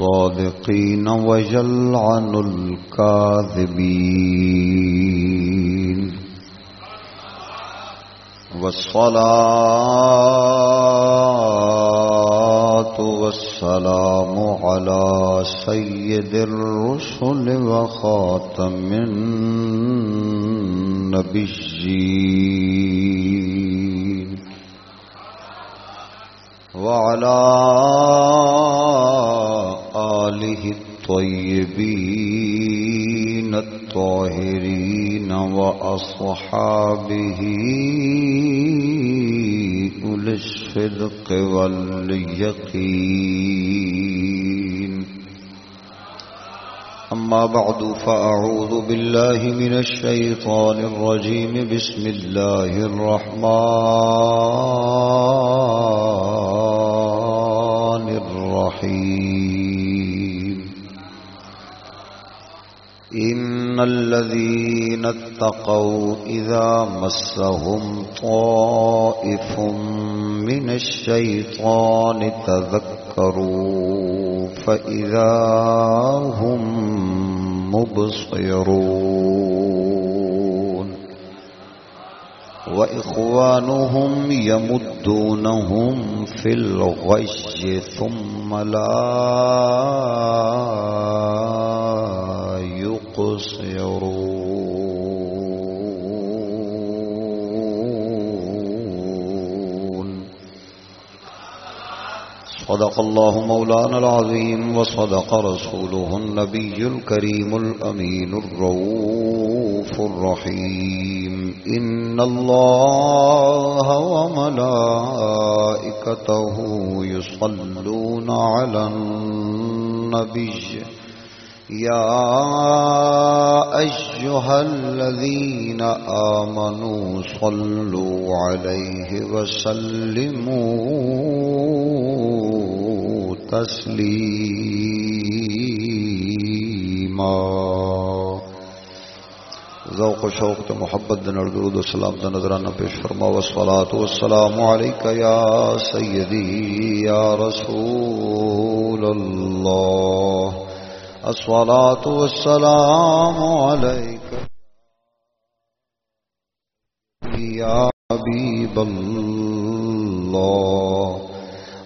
الصادقين ويلعن الكاذبين والصلاة والسلام على سيد الرسل وخاتم النبيين وعلى الطيبين الطاهرين وأصحابه أولي الصدق واليقين. أما بعد، فأعوذ بالله من الشيطان الرجيم. بسم الله الرحمن الرحيم. إن الذين اتقوا إذا مسهم طائف من الشيطان تذكروا فإذا هم مبصرون وإخوانهم يمدونهم في الغي ثم لا يقصرون صدق الله مولانا العظيم وصدق رسوله النبي الكريم الأمين الروف الرحيم. إن الله وملائكته يصلون على النبي. يا أيها الذين آمنوا صلوا عليه وسلموا تسليما. ذوق و شوق تو محبت دن درود و سلام دا نظرانہ پیش فرما، والصلاة والسلام عليك يا سيدي يا رسول الله الصلاة والسلام عليك. يا حبيب الله.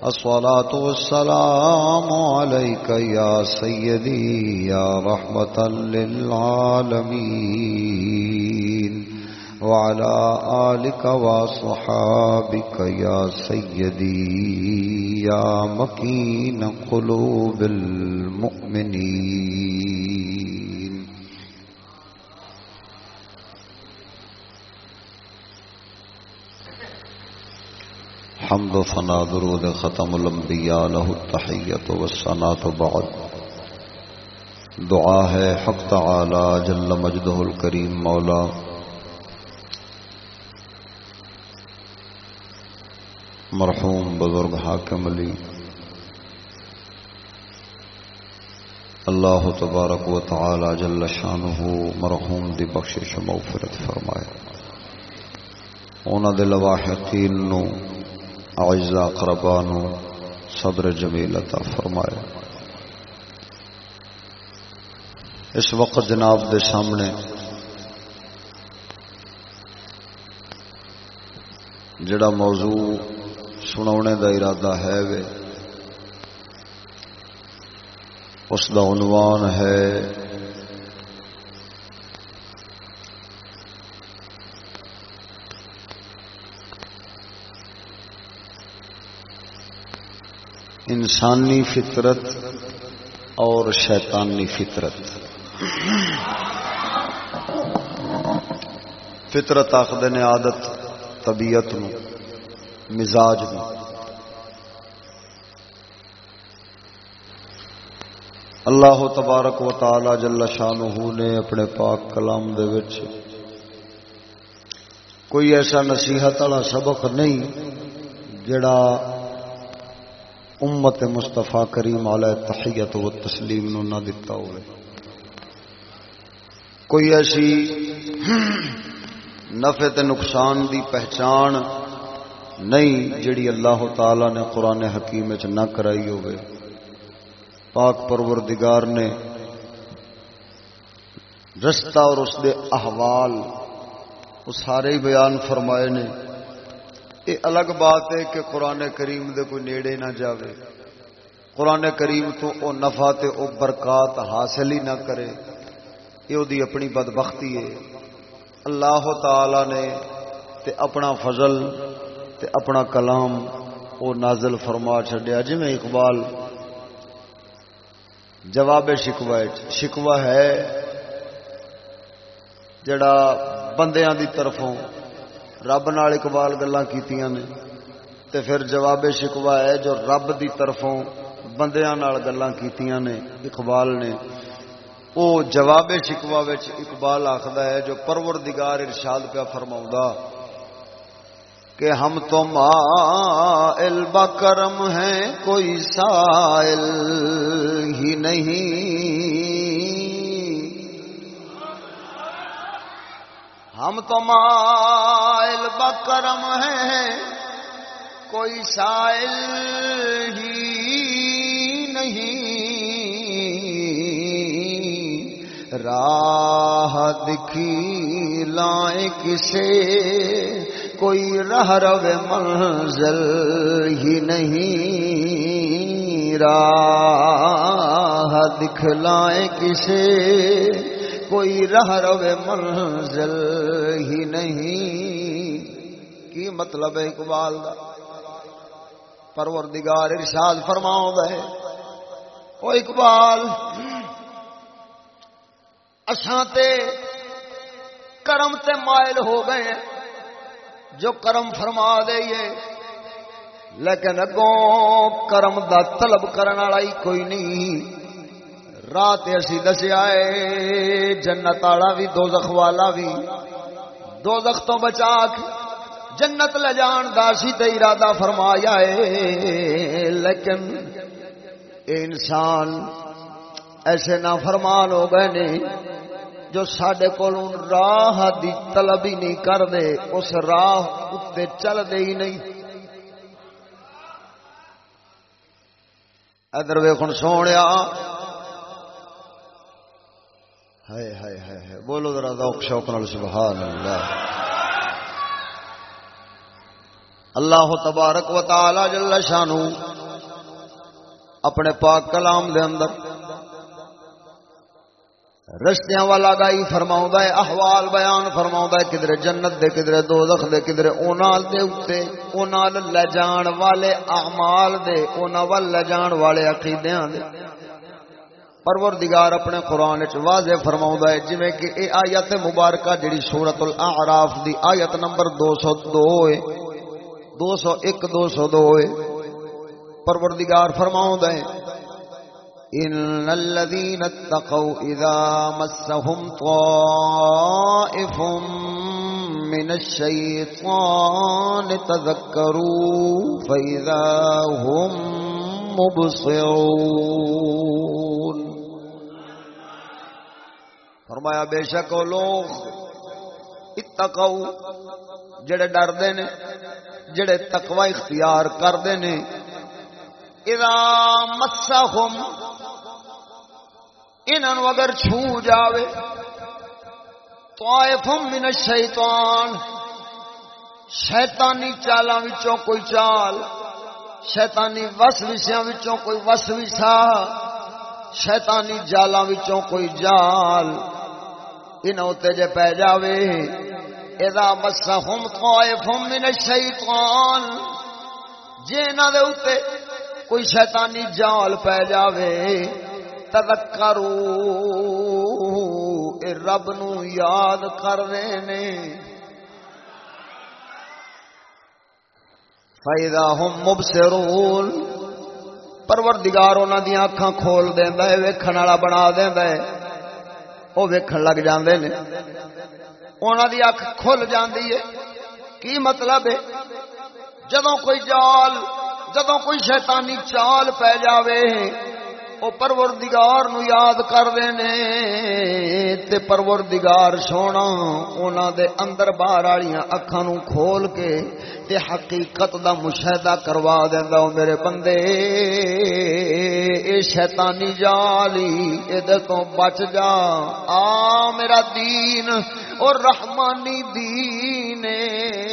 الصلاة والسلام عليك يا سيدي، يا رحمة للعالمين. وعلى آلك وصحابك يا سيدي. يا مكين قلوب المؤمنين. حمد فنا درود ختم الانبیاء له التحیت والصلاة بعد. دعا ہے حق تعالی جل مجدہ الکریم مولا مرحوم بزرگ حاکم علی۔ اللہ تبارک و تعالی جل شانہ مرحوم دی بخشش و مغفرت فرمائے۔ اونا دے لواحقین نو اعزا قربانو صبر جمیل عطا فرمائے۔ اس وقت جناب دے سامنے جڑا موضوع سناونے دا ارادہ ہے وے۔ اس دا عنوان ہے انسانی فطرت اور شیطانی فطرت۔ فطرت آخد نے عادت، طبیعت نو مزاج نو اللہ تبارک و تعالی جل شانہ نے اپنے پاک کلام دے وچ کوئی ایسا نصیحت والا سبق نہیں جڑا امت مستفا کریم علیہ تحیت و تسلیم نو نہ دتا ہوئے۔ کوئی ایسی نفع تے نقصان دی پہچان نہیں جڑی اللہ تعالی نے قرآن حکیم چ نہ کرائی ہوئے۔ پاک پروردگار نے رستہ اور اس دے احوال وہ سارے ہی بیان فرمائے نے۔ یہ الگ بات ہے کہ قرآن کریم دے کوئی نیڑے نہ جاوے۔ قرآن کریم تو او نفع تے او برکات حاصل ہی نہ کرے۔ یہ دی اپنی بدبختی ہے۔ اللہ تعالی نے تے اپنا فضل تے اپنا کلام او نازل فرما چڈیا جی میں اقبال جواب شکوا شکوا ہے جڑا بندیاں دی طرفوں رب نال اقبال گلاں کیتیاں نے، تے پھر جواب شکوا ہے جو رب دی طرفوں بندیاں نال گلاں کیتیاں نے، اقبال نے۔ او جواب شکوا وچ اقبال آخدا ہے جو پروردگار ارشاد پیا فرماوندا کہ ہم تو مائل بکرم ہیں، کوئی سائل ہی نہیں۔ ہم تو مائل بکرم ہیں، کوئی سائل ہی نہیں۔ راہ دکھی لائیں کسے کوئی رہ رو منزل ہی نہیں، راہ دکھلائیں کسے، کوئی رہ رو منزل ہی نہیں۔ کی مطلب ہے اقبال دا؟ پروردگار ارشاد فرماؤں ہے او اقبال تے کرم تے مائل ہو گئے ہیں۔ جو کرم فرما دئیے۔ لیکن اگوں کرم دا طلب کرنے والا ہی کوئی نہیں۔ رات اسی دسیا ہے، جنت والا بھی دو زخ والا بھی۔ دو زخ تو بچا جنت لے جان دا سی تے ارادہ فرمایا ہے۔ لیکن اے انسان ایسے نہ فرمان ہو گئے نے جو سڈے کو راہ دی طلب ہی نہیں کرتے اس راہ اتنے چلتے ہی نہیں۔ ادھر ویخ سونے ہائے ہائے ہائے بولو ذرا ذوق، شوق نال سبحان اللہ اللہ تبارک و تعالی جل شانو اپنے پاک کلام دے اندر رشتیاں والا گائی فرماؤں ہے، احوال بیان فرماؤں ہے، کدھر جنت دے، کدھر دوزخ دے، کدھر اونال دے اتے اونال لے جان والے اعمال دے اونال لے جان والے عقیدیاں دے۔ پروردگار اپنے قرآن واضح فرماؤں ہے جی کہ اے آیت مبارکہ جڑی سورت الاعراف دی آیت نمبر دو سو دو ہے۔ دو سو ایک، دو سو دو ہے۔ پروردگار فرماؤں ہے ان الذين اتقوا اذا مسهم طائف من الشيطان تذكروا فاذا هم مبصرون فرمایا، بے شک وہ لوگ اتقو جڑے ڈردے نے جڑے تقوی اختیار کردے نے اذا مسهم انہوں اگر چھو جاوے طائفم من الشیطان، شیطانی چالاں وچوں کوئی چال، شیطانی وسوسیاں وچوں کوئی وسوسہ، شیطانی جالاں وچوں کوئی جال۔ انہوں تے جے پہ جاوے، اذا مسهم طائفم من الشیطان جے نہ دے اوتے کوئی شیطانی جال پہ جاوے۔ تذکرو اے رب نو یاد کر رہے نے۔ فائدہ ہم مبصرون پروردگار انہاں دی اکھاں کھول دیندا ہے، ویکھن والا بنا دیندا ہے۔ او ویکھن لگ جاندے نے۔ انہاں دی اکھ کھل جاندی ہے۔ کی مطلب ہے؟ جدوں کوئی جال، جدوں کوئی شیطانی چال پہ جاوے۔ وہ پروردگار نو یاد کرتے تے پروردگار سونا انہوں دے اندر باہر والی اکھان کھول کے تے حقیقت دا مشاہدہ کروا دینا میرے بندے۔ اے شیطانی جالی ادھر تو بچ جا۔ آ میرا دین اور رحمانی دین۔ اے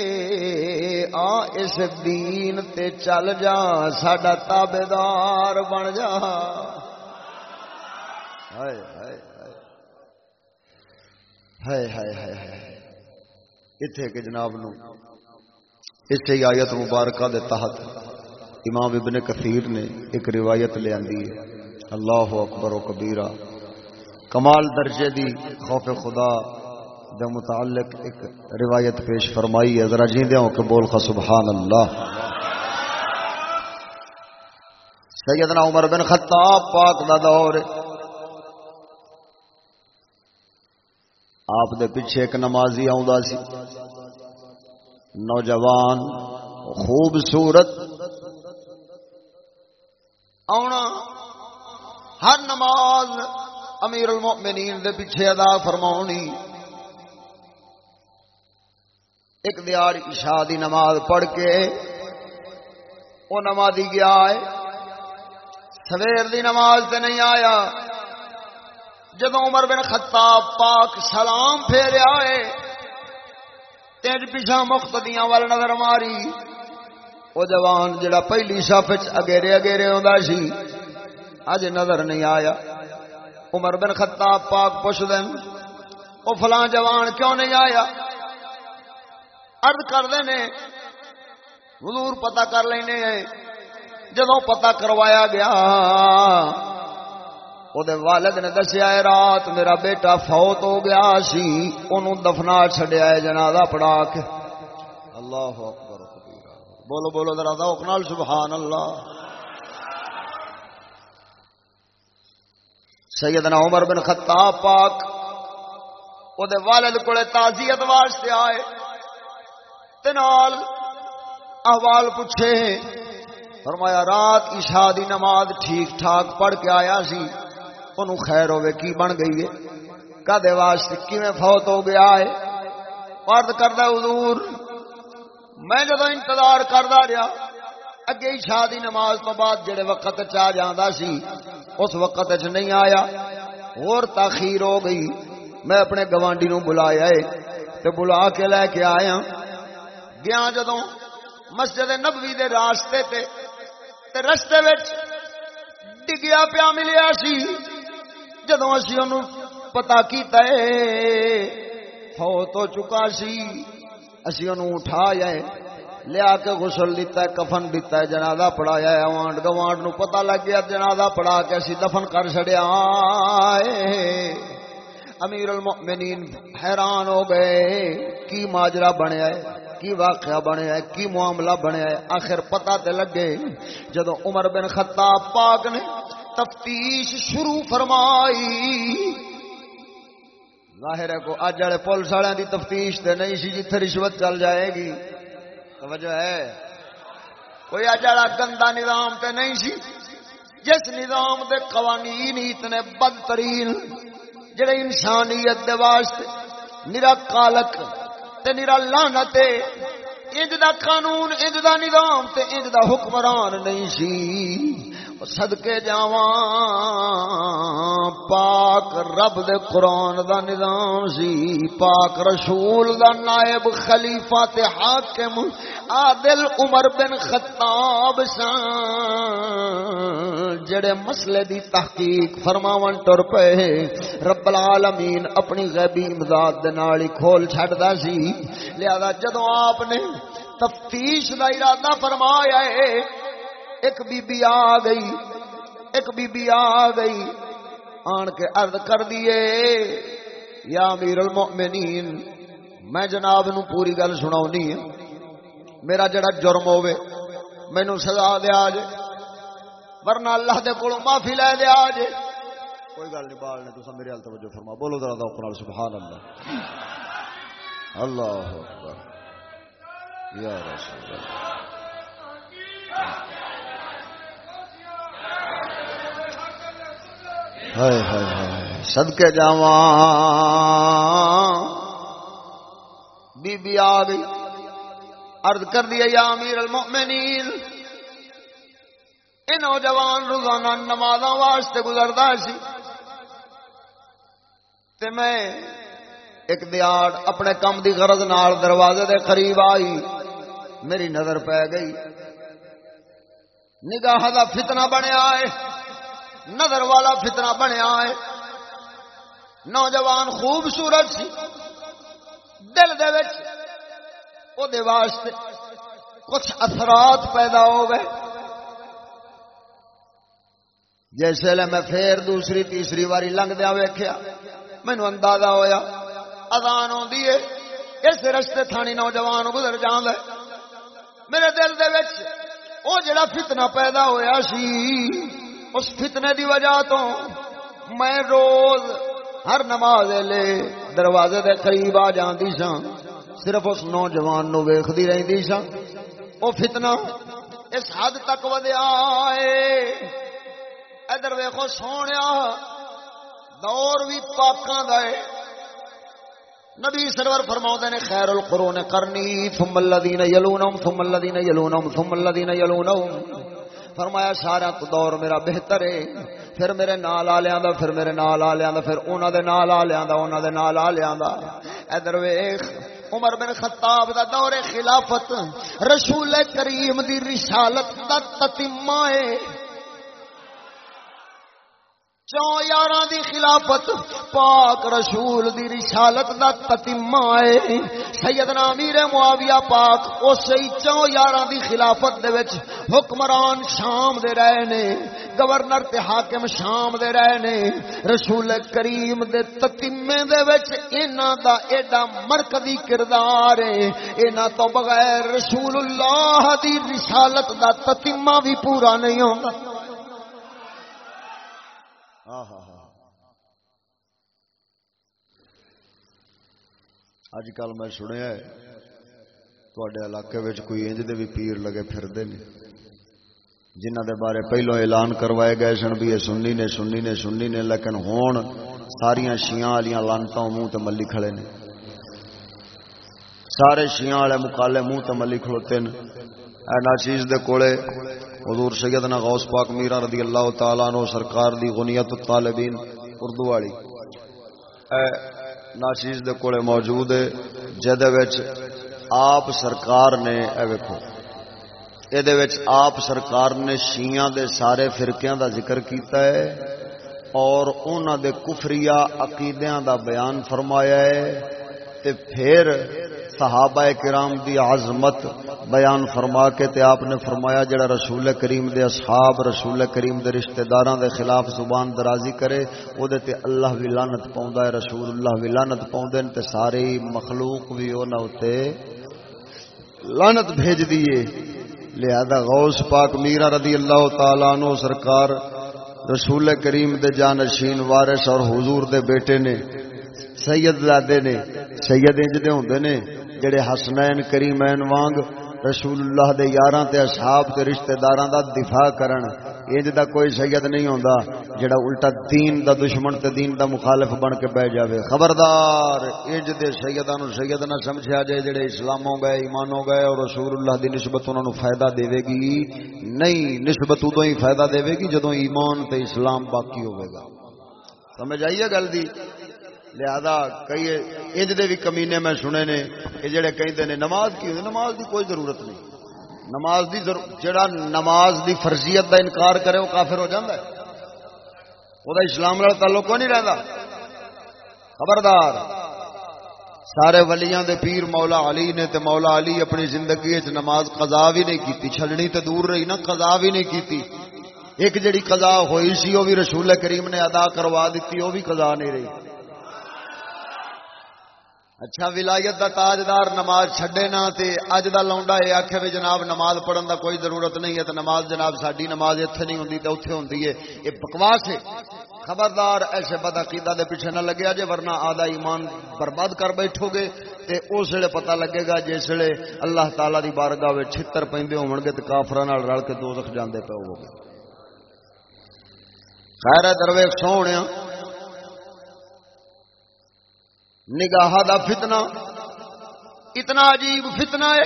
آ، اس دین تے چل جا، ساڈا تابے دار بن جا۔ ہائے ہائے ہائے۔ ہائے ہائے ہائے اتنے کہ جناب نو اسی آیت مبارکہ دے تحت امام ابن کثیر نے ایک روایت لے آندی ہے۔ اللہ اکبر و کبیرہ۔ کمال درجے دی خوف خدا دے متعلق ایک روایت پیش فرمائی ہے۔ ذرا جیندے ہوں کہ بول خا سبحان اللہ سیدنا عمر بن خطاب پاک دا دور آپ دے پیچھے ایک نمازی آؤں سی۔ نوجوان خوبصورت آنا ہر نماز امیر المؤمنین دے پیچھے ادا فرماونی۔ ایک دیار عشاء دی نماز پڑھ کے وہ نمازی گیا ہے۔ سویر دی نماز تے نہیں آیا۔ جدو عمر بن خطاب پاک سلام پھیریا ہے، تیج پیچھا مختدیاں وال نظر ماری۔ وہ جوان جڑا پہلی شف اگیرے اگیرے آتا سی، اج نظر نہیں آیا۔ عمر بن خطاب پاک پوچھ دین وہ فلاں جوان کیوں نہیں آیا؟ ارد کرتے نے حضور پتا کر لینے۔ جدو پتا کروایا گیا۔ وہ والد نے دسیا ہے رات میرا بیٹا فوت ہو گیا سی انہوں دفنا چڈیا ہے جنازہ پڑا کے۔ اللہ اکبر بولو بولو ذرا ذوق نال، سبحان اللہ۔ سیدنا عمر بن خطاب پاک وہ والد کو تعزیت واسطے آئے۔ تنال احوال پوچھے فرمایا، رات عشاء دی نماز ٹھیک ٹھاک پڑھ کے آیا سی انہوں خیر ہوئے، کی بن گئی ہے؟ کدے واسطے کیویں فوت ہو گیا ہے؟ پرد کردہ حضور، میں جدو انتظار کردا رہا، اگے شادی نماز تو بعد جڑے وقت چ جاندا سی، اس وقت چ نہیں آیا۔ اور تاخیر ہو گئی، میں اپنے گوانڈی نو بلایا ہے، تے بلا کے لے کے آیا۔ گیا جدوں مسجد نبوی دے راستے تے تے رستے وچ ڈگیا پیا ملیا سی جدو اسی ان پتا کیتا ہے، فوت ہو چکا سی۔ اسی ان اٹھا جائے لیا کے غسل دیتا ہے، کفن دیتا ہے، جنازہ پڑھایا ہے۔ وانڈ گوانڈ نو پتا لگ گیا، جنازہ پڑھا کے اسی دفن کر چڑیا امیر المؤمنین حیران ہو گئے، کی ماجرا بنیا ہے؟ کی واقعہ بنیا ہے کی معاملہ بنیا ہے آخر پتہ تے لگے جدو عمر بن خطاب پاک نے تفتیش شروع فرمائی۔ ظاہر ہے کو اج والے پولیس والوں کی تفتیش تے نہیں سی جتھے رشوت چل جائے گی۔ وجہ ہے۔ کوئی اج والا گندا نظام تے نہیں سی۔ جس نظام دے قوانین اتنے بدترین، جڑے انسانیت دے واسطے، نرا کالک تے نرا لانت انج دا قانون، انج دا نظام تے انج دا حکمران نہیں سی۔ صدقے جاواں۔ پاک رب دے قرآن دا نظام سی، پاک رسول دا نائب خلیفہ تے حاکم عادل عمر بن خطاب سان جڑے مسئلے دی تحقیق فرماون ٹر پے رب العالمین اپنی غیبی امداد دے نال کھول چھڈدا سی۔ لہذا جدوں آپ نے تفتیش دا ارادہ فرمایا ہے ایک بی بی آ گئی، ایک بی بی آ گئی، آن کے عرض کر دیے یا امیر المؤمنین، میں جناب نو پوری گل سناونی ہے۔ میرا جڑا جرم ہوے مینو سزا دیا جے ورنہ اللہ دے کولوں معافی لے دیا جے کوئی گل نہیں بال نے تسا میرے ال توجہ فرما۔ بولو ذرا ذوق نال، سبحان اللہ۔ اللہ اکبر۔ یا رسول اللہ۔ سدکے جا بی بی آ گئی۔ ارد کر دیا یا امیر المؤمنین، اے نوجوان روزانہ نماز واسطے گزرتا سی۔ تے میں ایک دیاڑ اپنے کام دی غرض نال دروازے دے قریب آئی، میری نظر پہ گئی۔ نگاہ دا فتنہ بنیا ہے۔ نظر والا فتنہ بنیا ہے۔ نوجوان خوبصورت سی۔ دل دے وچ او دے واسطے کچھ اثرات پیدا ہو گئے۔ جیسے لے میں پھر دوسری تیسری واری لنگ دیا ویکھیا مینو اندازہ ہویا، اذان آدھی ہے۔ اس رستے تھانی نوجوان گزر جان ہے میرے دل دے وچ او جڑا فتنہ پیدا ہویا سی اس فتنے دی وجہ تو میں روز ہر نماز لے دروازے دے قریب آ جاندی سا صرف اس نوجوان نو ویکھدی رہندی سا او فتنہ اس حد تک ودیا ہے۔ ادھر ویکھو سونیا، دور بھی پاکاں دا ہے۔ نبی سرور فرما نے، خیر القرون کرنی، ثم الذين يلونهم ثم الذين يلونهم ثم الذين يلونهم فرمایا، سارا دور میرا بہتر ہے. پھر میرے نال آلیاں دا، پھر میرے نال آلیاں دا، پھر انہاں دے نال آلیاں دا انہاں دے نال آلیاں دا. ادھر ویکھ، عمر بن خطاب دا دور خلافت رسول کریم دی رسالت دا تتمہ ہے۔ چون یار دی خلافت پاک رسول دی رسالت دا تتمہ ہے۔ سیدنا امیر معاویہ پاک اسی چون یار دی خلافت دے وچ حکمران شام دے رہے نے، گورنر تے حاکم شام دے رہے نے۔ رسول کریم دے تتمے دے وچ انہاں دا ایڈا مرکزی کردار ہے۔ انہاں تو بغیر رسول اللہ دی رسالت دا تتمہ بھی پورا نہیں ہوندا۔ ہاں، ہاں، ہاں۔ اج کل میں سنیا تے علاقے کوئی انج دے بھی پیر لگے پھرتے ہیں جنہ دے بارے پہلو اعلان کروائے گئے سن بھی یہ سننی نے سننی نے سننی نے، لیکن ہون ساریا شیاں والی لانتا منہ تو ملی کھڑے نے۔ سارے شیاں والے مکالے منہ تو ملی کھڑوتے ہیں اینا چیز دے کولے حضور سیدنا غوث پاک میرا رضی اللہ تعالیٰ نو سرکار دی غنیت الطالبین اردو والی۔ اے، ناچیز دے کولے موجود ہے جدے وچ آپ سرکار نے، اے ویکھو۔ اے دے وچ آپ سرکار نے شیعہ دے سارے فرقیاں دا ذکر کیتا ہے اور انہاں دے کفریہ عقیدیاں دا بیان فرمایا ہے۔ تے پھر صحابہ کرام دی عظمت بیان فرما کے تے آپ نے فرمایا جڑا رسول کریم دے اصحاب، رسول کریم دے رشتہ داراں دے خلاف زبان درازی کرے، او دے تے اللہ وی لعنت پاوندا ہے، رسول اللہ وی لعنت پاوندے تے ساری مخلوق وی انہاں تے لعنت بھیج دیے لہذا غوث پاک میرا رضی اللہ تعالی عنہ سرکار رسول کریم دے جانشین وارث اور حضور دے بیٹے نے سید زادے نے سید انج دے ہوندے نے جڑے حسنین کریمین وانگ رسول اللہ دے یاراں تے اصحاب تے رشتہ داراں دا دفاع کرن انج دا کوئی سید نہیں ہوندا جڑا الٹا دین دا دشمن تے دین دا مخالف بن کے بیٹھ جاوے۔ خبردار انج دے سیداں نو سید نہ سمجھیا جائے جڑے اسلام ہو گئے، ایمان ہو گئے اور رسول اللہ دی نسبت انہاں نو فائدہ دے گی۔ نہیں، نسبت ادوں ہی فائدہ دے گی جدوں ایمان تے اسلام باقی ہوے گا۔ سمجھ آئیے گل دی؟ لہذا کئی انج دے بھی کمینے میں سنے نے یہ جڑے کہیں نے نماز کی ہوئی نماز دی کوئی ضرورت نہیں۔ نماز دی جڑا نماز دی فرضیت دا انکار کرے وہ کافر ہو جاتا ہے۔ وہ اسلام والا تعلق کو نہیں رہتا خبردار۔ سارے ولیاں دے پیر مولا علی نے تے مولا علی اپنی زندگی نماز قضا بھی نہیں کیتی چھڑنی تے دور رہی نا، قضا بھی نہیں کیتی۔ ایک جڑی قضا ہوئی سی، وہ بھی رسول کریم نے ادا کروا دیتی، وہ بھی قضا نہیں رہی۔ اچھا ولایت دا تاجدار نماز چھڈے نا تے اج دا لونڈا اے آکھے وی جناب نماز پڑھن دا کوئی ضرورت نہیں ہے تے نماز جناب ساڈی نماز ایتھے نہیں ہوندی تے اوتھے ہوندی ہے۔ اے بکواس ہے۔ خبردار، ایسے بد عقیدہ دے پیچھے نہ لگیا جے ورنہ آدھا ایمان برباد کر بیٹھو گے تے اس ویلے پتہ لگے گا جس ویلے اللہ تعالی دی بارگاہ وچ چھتر پیندے ہون گے تے کافراں نال رل کے دوزخ جاندے پے ہوو گے خیر درویش سونے ہاں۔ نگاہ دا فتنہ۔ اتنا عجیب فتنہ ہے۔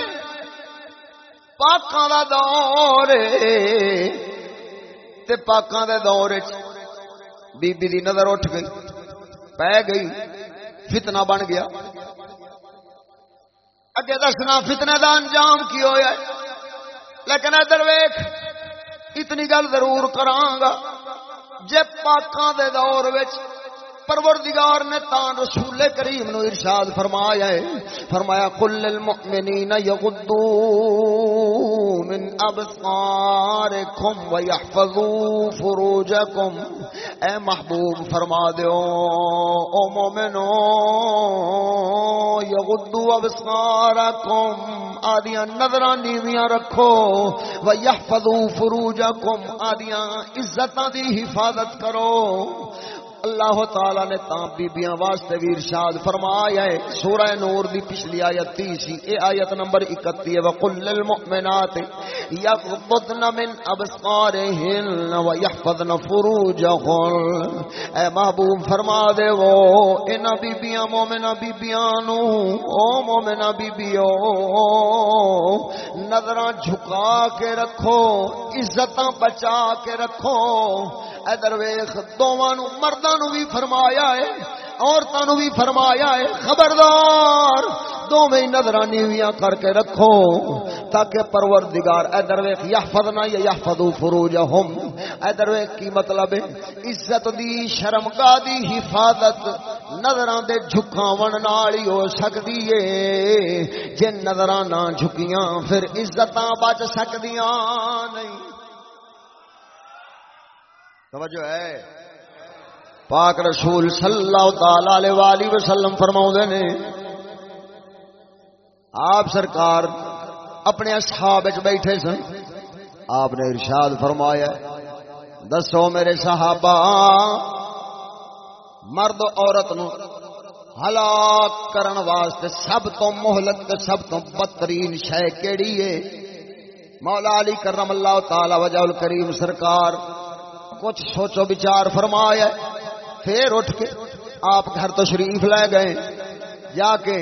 پاکاں دا دور تے پاکاں دے دور بی بی دی نظر اٹھ گئی۔ پہ گئی۔ فتنہ بن گیا۔ اگے دسنا فتنے دا انجام کی ہویا ہے؟ لیکن ادھر ویخ اتنی گل ضرور کرانگا جے پاکاں دے دور وچ پروردگار نے تان رسول کریم نو ارشاد فرمایا ہے، فرمایا کل المؤمنین یغضوا من ابصارکم ويحفظوا فروجکم۔ اے محبوب، فرما دیو، او مومنو، یغضوا ابصارکم۔ آدیاں نظراں نیویاں رکھو۔ ويحفظوا فروجکم۔ آدیاں عزتاں دی حفاظت کرو۔ اللہ تعالی نے تا بیبیاں واسطے بھی ارشاد فرمایا ہے۔ سورہ نور دی پچھلی آیت تیسی اے آیت نمبر 31 ہے، وقل للمؤمنات یغضضن من ابصارهن ويحفظن فروجهن۔ اے محبوب فرما دے وہ انہاں بیبیاں مومنہ بیبیاں نو، او مومنہ بیبیو نظراں جھکا کے رکھو، عزتاں بچا کے رکھو۔ ادھر ویخ دونوں مردوں بھی فرمایا ہے عورتوں بھی فرمایا ہے، خبردار دونوں نظر نیویاں کر کے رکھو تاکہ پروردگار، ادھر ویخ یا فدنا یا یا فدو فروج ہم ادھر ویخ کی مطلب ہے، عزت دی، شرمگاہ دی حفاظت نظر دے جھکاون نال ہی ہو سکتی ہے۔ جن نظر نہ جھکیاں، پھر عزتاں بچ سکدیاں نہیں۔ توجہ ہے۔ پاک رسول صلی اللہ تعالی علیہ وسلم فرماؤں نے، آپ سرکار اپنے اصحاب بیٹھے سن، آپ نے ارشاد فرمایا، دسو میرے صحابہ، مرد عورت نو ہلاک کرن واسطے سب تو مہلت سب تو بدترین شے کیڑی ہے؟ مولا علی کرم اللہ تعالی وجہ الکریم سرکار کچھ سوچو بچار فرمایا پھر اٹھ کے آپ گھر تو شریف لے گئے۔ جا کے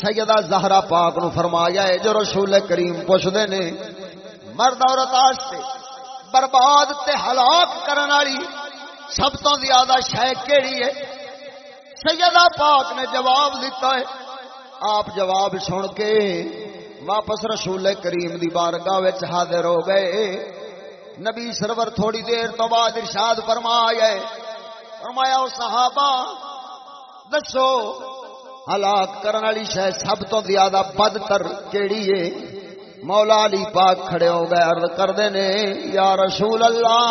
سیدہ زہرا پاک نو فرمایا ہے، جو رسول کریم پوچھتے نے، مرد عورت آستے برباد تے ہلاک کرن والی سب تو زیادہ شہ کیڑی ہے؟ سیدہ پاک نے جواب دیتا ہے۔ آپ جواب سن کے واپس رسول کریم دی بارگاہ حاضر ہو گئے۔ نبی سرور تھوڑی دیر تو بعد ارشاد فرمایا فرمایا، او صحابہ، دسو، ہلاک کرن والی شے سب تو زیادہ بدتر کیڑی ہے؟ مولا علی پاک کھڑے ہو گئے، عرض کردے نے، یا رسول اللہ،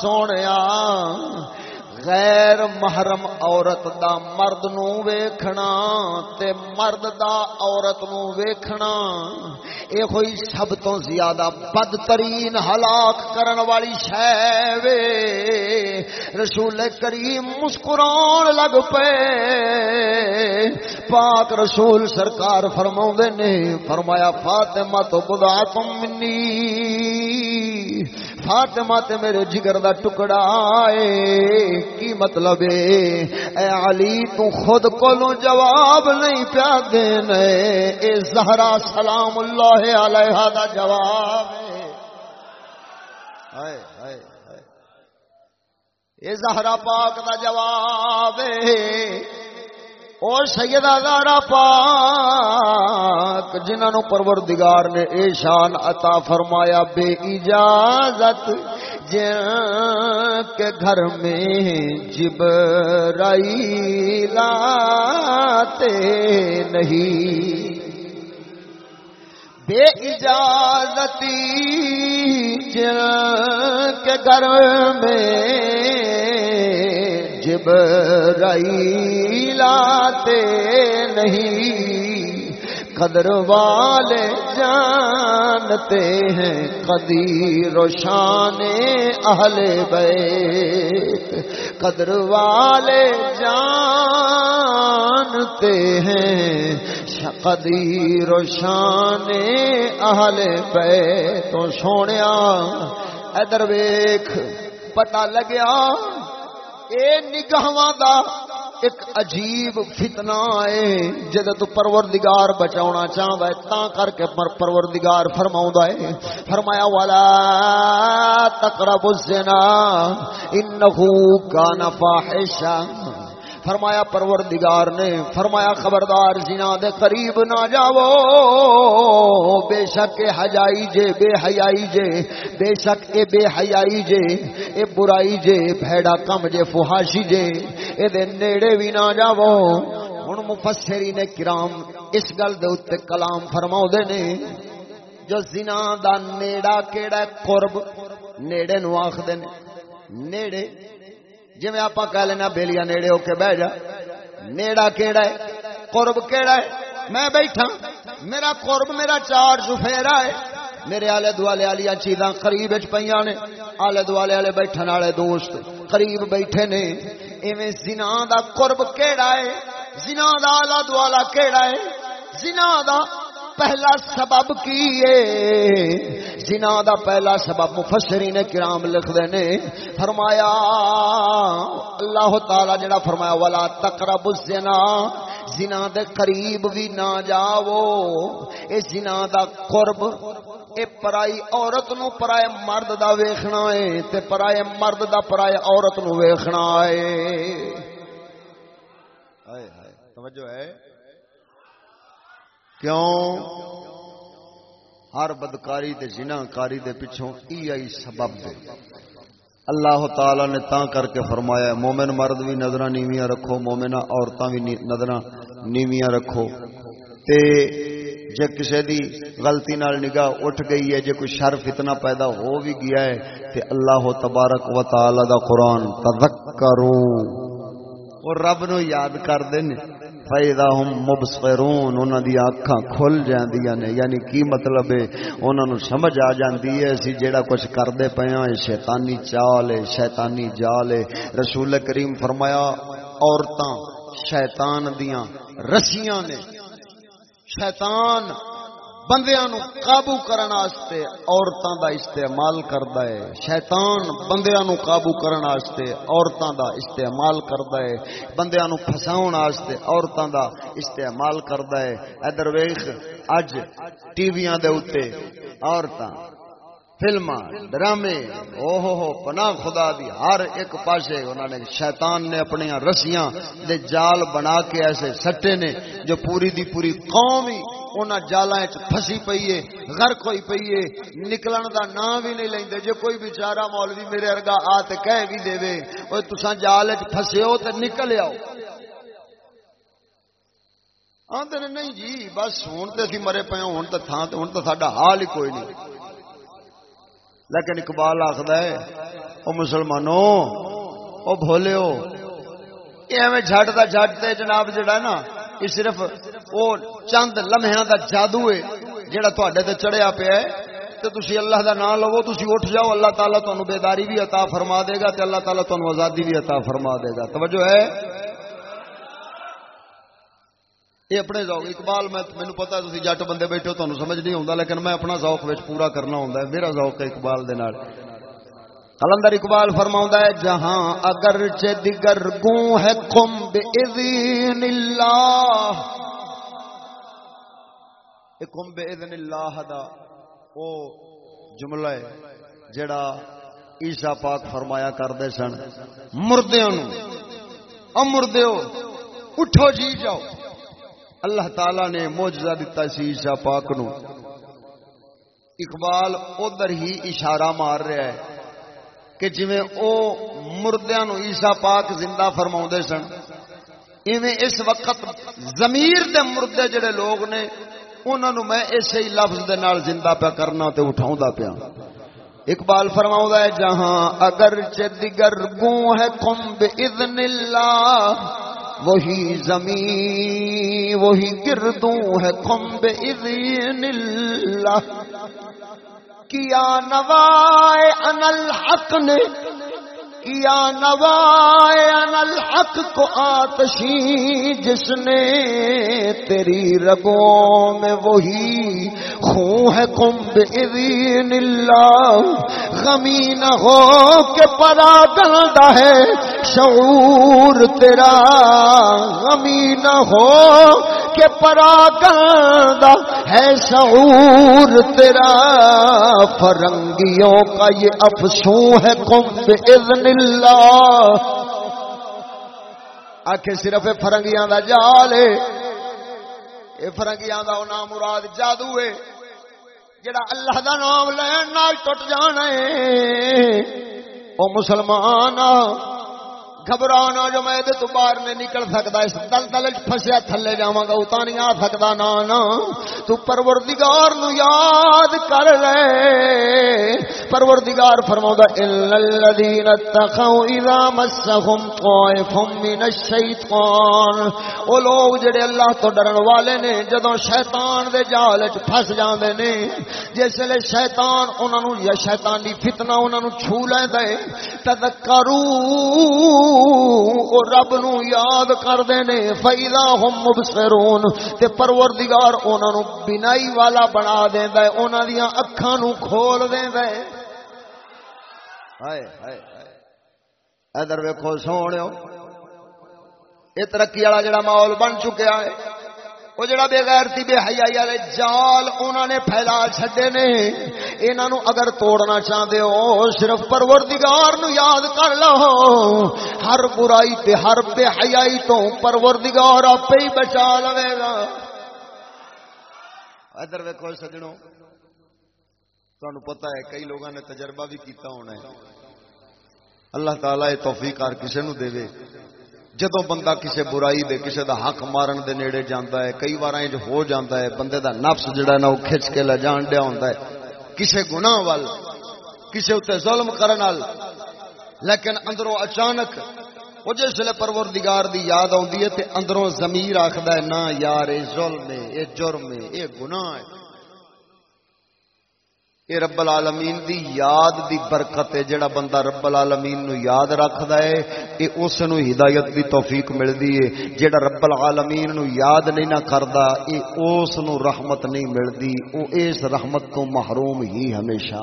سونیا غیر محرم عورت دا مرد نو ویکھنا تے مرد دا عورت نو ویکھنا، اے کوئی سب تو زیادہ بدترین ہلاک کرن والی شے وے۔ رسول کریم مسکران لگ پے۔ پاک رسول سرکار فرماوندے نے، فرمایا، فاطمہ تو بدا تم منی۔ فاطمہ تے میرے جگر دا ٹکڑا اے، کی مطلب اے؟ علی، تو خود کو جواب نہیں پیا دینے۔ اے زہرا، سلام اللہ علیہ دا جواب اے زہرا پاک دا جواب اے۔ او سیدہ زہرا پاک، جنہوں پروردگار نے اے شان عطا فرمایا، بے اجازت کے گھر میں جبرائیل آتے نہیں۔ بے اجازتی کے گھر میں جبرائیل آتے نہیں، قدر والے جانتے ہیں قدیر و شان اہل بیت، قدر والے جانتے ہیں قدیر و شان اہل بیت۔ تو سونے ادر ویخ پتا لگیا اے نگاہاں دا ایک عجیب فتنہ ہے۔ جدے تو پروردگار بچاونا چاہندا ہے، تاں کر کے پر پروردگار فرماوندا ہے۔ فرمایا والا تقرب الزنا انه كان فاحشا فرمایا پروردگار نے، فرمایا خبردار زنا دے قریب نہ جاؤ۔ بے شک اے حجائی جے، بے حیائی جے، بے شک اے بے حیائی جے، اے برائی جے، بھیڑا کم جے، فحاشی جے، اے دے نیڑے بھی نہ جاؤ۔ ہن مفسرین کرام اس گل دے اوتے کلام فرماؤ دے نے، جو زنا دا نیڑا کیڑا قرب، نیڑے نو آکھدے نے، نیڑے جی آپ کہہ لینا بےلیا نیڑے ہو کے بہ جا۔ نیڑا کیڑا ہے؟ قرب کیڑا ہے؟ میں بیٹھا۔ میرا قرب، میرا چار چفیرا ہے۔ میرے آلے دوالے والی چیزاں قریب پہ نے۔ آلے دوالے والے بیٹھن والے دوست قریب بیٹھے نے۔ ایویں زنا دا قرب کیڑا ہے؟ زنا دا آلہ دوالا کیڑا ہے؟ زنا دا پہلا سبب کی ہے؟ زنا دا پہلا سبب مفسرین کرام لکھ دے نے فرمایا، اللہ تعالی جڑا فرمایا والا تقرب الزنا۔ زنا دے قریب بھی نہ جاؤ۔ اے زنا دا قرب، اے پرائی عورت نو پرائے مرد دا ویکھنا ہے تے پرائے مرد دا پرائے عورت نو ویکھنا ہے۔ توجہ ہے۔ کیوں؟ ہر بدکاری دے جنا کاری دے پچھوں ای آئی سبب دے۔ اللہ تعالی نے تاں کر کے فرمایا، مومن مرد بھی نظر نیویاں رکھو، مومنہ عورتاں بھی نظر نیویاں رکھو۔ تے جے کسے دی غلطی نال نگاہ اٹھ گئی ہے، جے کوئی شر، فتنہ پیدا ہو بھی گیا ہے، تے اللہ تبارک و تعالی دا قرآن تذکرو اور رب نو یاد کر دینے فائدہ ہم مبصرون، انہاں دی آنکھاں کھل جاندیاں نے۔ یعنی کی مطلب ہے؟ انہاں نو سمجھ آ جاندی ہے، اسی جیڑا کچھ کردے پئے ہاں، اے شیطانی چال ہے، شیطانی جال ہے۔ رسول کریم فرمایا، عورتاں شیطان دیاں رسیاں نے۔ شیطان بندیاں نو قابو کرن واسطے عورتاں دا استعمال کردا ہے۔ شیطان بندیاں نو قابو کرن واسطے عورتاں دا استعمال کردا ہے۔ بندیاں نو پھساون واسطے عورتاں دا استعمال کردا ہے۔ ادھر ویکھ اج ٹی ویاں دے اوتے عورتاں فلم ڈرامے، او ہو ہو، پناہ خدا دی، ہر ایک پاسے انہوں نے شیطان نے اپنی رسیاں دے جال بنا کے ایسے سٹے نے جو پوری دی پوری قوم ہی انہاں جالاں وچ پھسی پئی ہے، غرق ہوئی پئی ہے، نکلن دا نام بھی نہیں لیندے، جو کوئی بیچارہ مولوی میرے ارگا آ تے کہہ بھی دے وے اوے تساں جال وچ پھسے ہو تے نکل آؤ۔ آندے نہیں جی بس ہن تے اسی مرے پے ہن تے تھاں تے ہن تے ساڈا حال ہی کوئی نہیں۔ لیکن اقبال آخر ہے وہ مسلمانوں وہ بھولے ہو۔ ایویں جھٹ کا جھٹ تے جناب جڑا نا، یہ صرف وہ چند لمحہ دا جادو ہے جڑا تے تے چڑھیا پیا ہے۔ تو تسی اللہ دا نام لو تسی اٹھ جاؤ، اللہ تعالیٰ تمہیں بیداری بھی عطا فرما دے گا تے اللہ تعالیٰ تمہیں آزادی بھی عطا فرما دے گا۔ توجہ ہے؟ یہ اپنے ذوق اقبال میں مینو پتا تھی جٹ بندے بیٹھے ہو تمہیں سمجھ نہیں آتا لیکن میں اپنا ذوق پورا کرنا ہوتا ہے میرا ذوق ہے اقبال دے نال کلندر اقبال فرما ہے جہاں اگر دیگر گوں ہے کم بزین اللہ کم بزن اللہ دا او جملہ ہے جڑا عیسا پاک فرمایا کرتے سن مردوں مردے اٹھو جی جاؤ اللہ تعالی نے موجزہ دیتا سی عیسیٰ پاک نو۔ اقبال ادھر ہی اشارہ مار رہا ہے کہ جی او مردیاں نو عیسیٰ پاک زندہ فرما سن، ایویں اس وقت زمیر دے مردے جڑے لوگ نے انہوں نے میں اسی لفظ دے نال زندہ پیا کرنا تے اٹھاؤں پیا۔ اقبال فرماؤں ہے، جہاں اگر دیگر گوں ہے کم بے اللہ وہی زمین، وہی گردوں ہے کمب اذن اللہ۔ کیا نوائے ان الحق نے، کیا نوائے الحق کو آتشی، جس نے تیری رگوں میں وہی خون ہے، کم بإذن اللہ۔ غمی نہ ہو کہ پرا گلدا ہے، شعور تیرا۔ غمی نہ ہو کہ پرا گلدا ہے، شعور تیرا۔ فرنگیوں کا یہ افسوں ہے، کم بإذن اللہ۔ آخ صرف فرنگیاں دا جال ہے یہ فرنگیاں دا نام مراد جادو ہے جڑا اللہ دا نام لین نال ٹوٹ جانا ہے او مسلمان گھبرانا جو میں دے تو باہر نہیں نکل سکتا۔ اس دل دل پھسیا تھلے جاواں گا۔ اتا نہیں آ سکتا نا نا۔ تو پروردگار نو یاد کر لے۔ پروردگار فرماؤدا الا الذين اتقوا اذا مسهم طائف من الشيطان او لوگ جڑے اللہ تو ڈرن والے نے، جدوں شیطان دے جال وچ پھس جاندے نے، جس لے شیطان انہاں نو یا شیطانی فتنہ انہاں نو چھو لیندا ہے تذکروا او رب نو یاد کردے نے فیدا ہم مبصرون، تے پروردگار انہاں نو بینائی والا بنا دیندا ہے، انہاں دیاں اکھاں نو کھول دیندا ہے۔ ہائے ہائے ادھر ویکھو سونےو اے ترقی والا جڑا ماحول بن چکیا ہے۔ وہ جڑا بے غیرتی بے حیائی والے جال انہوں نے پھیلا چھڈے نے، انہاں نو اگر توڑنا چاہندے ہو، صرف پروردگار نو یاد کر لو۔ ہر برائی تے ہر بے حیائی تو پروردگار آپ ہی بچا لوے گا۔ ادھر ویکھو سجنوں تانوں پتہ ہے کئی لوگوں نے تجربہ بھی کیتا ہونا ہے۔ اللہ تعالی یہ توفیق ہر کسے نو دے جدو بندہ کسی برائی دے کسی دا حق مارن دے نیڑے جاندا ہے، کئی بار انج ہو جاندا ہے، بندے دا نفس جڑا نا وہ کھچ کے لے جان دیا ہوندا ہے۔ کسی گناہ وال کسی اتنے ظلم کرن وال۔ لیکن اندروں اچانک وہ جس لے پروردگار دی یاد آندی ہے تے اندروں ضمیر آکھدا ہے، نا یار، اے ظلم ہے، اے جرم ہے، اے گناہ ہے۔ یہ رب العالمین دی یاد دی برکت ہے، جڑا بندہ رب العالمین نو یاد رکھدا ہے اے اس نو ہدایت دی توفیق ملدی ہے۔ جڑا رب العالمین نو یاد نہیں نہ کردا اے اس نو رحمت نہیں ملدی۔ او اس رحمت تو محروم ہی ہمیشہ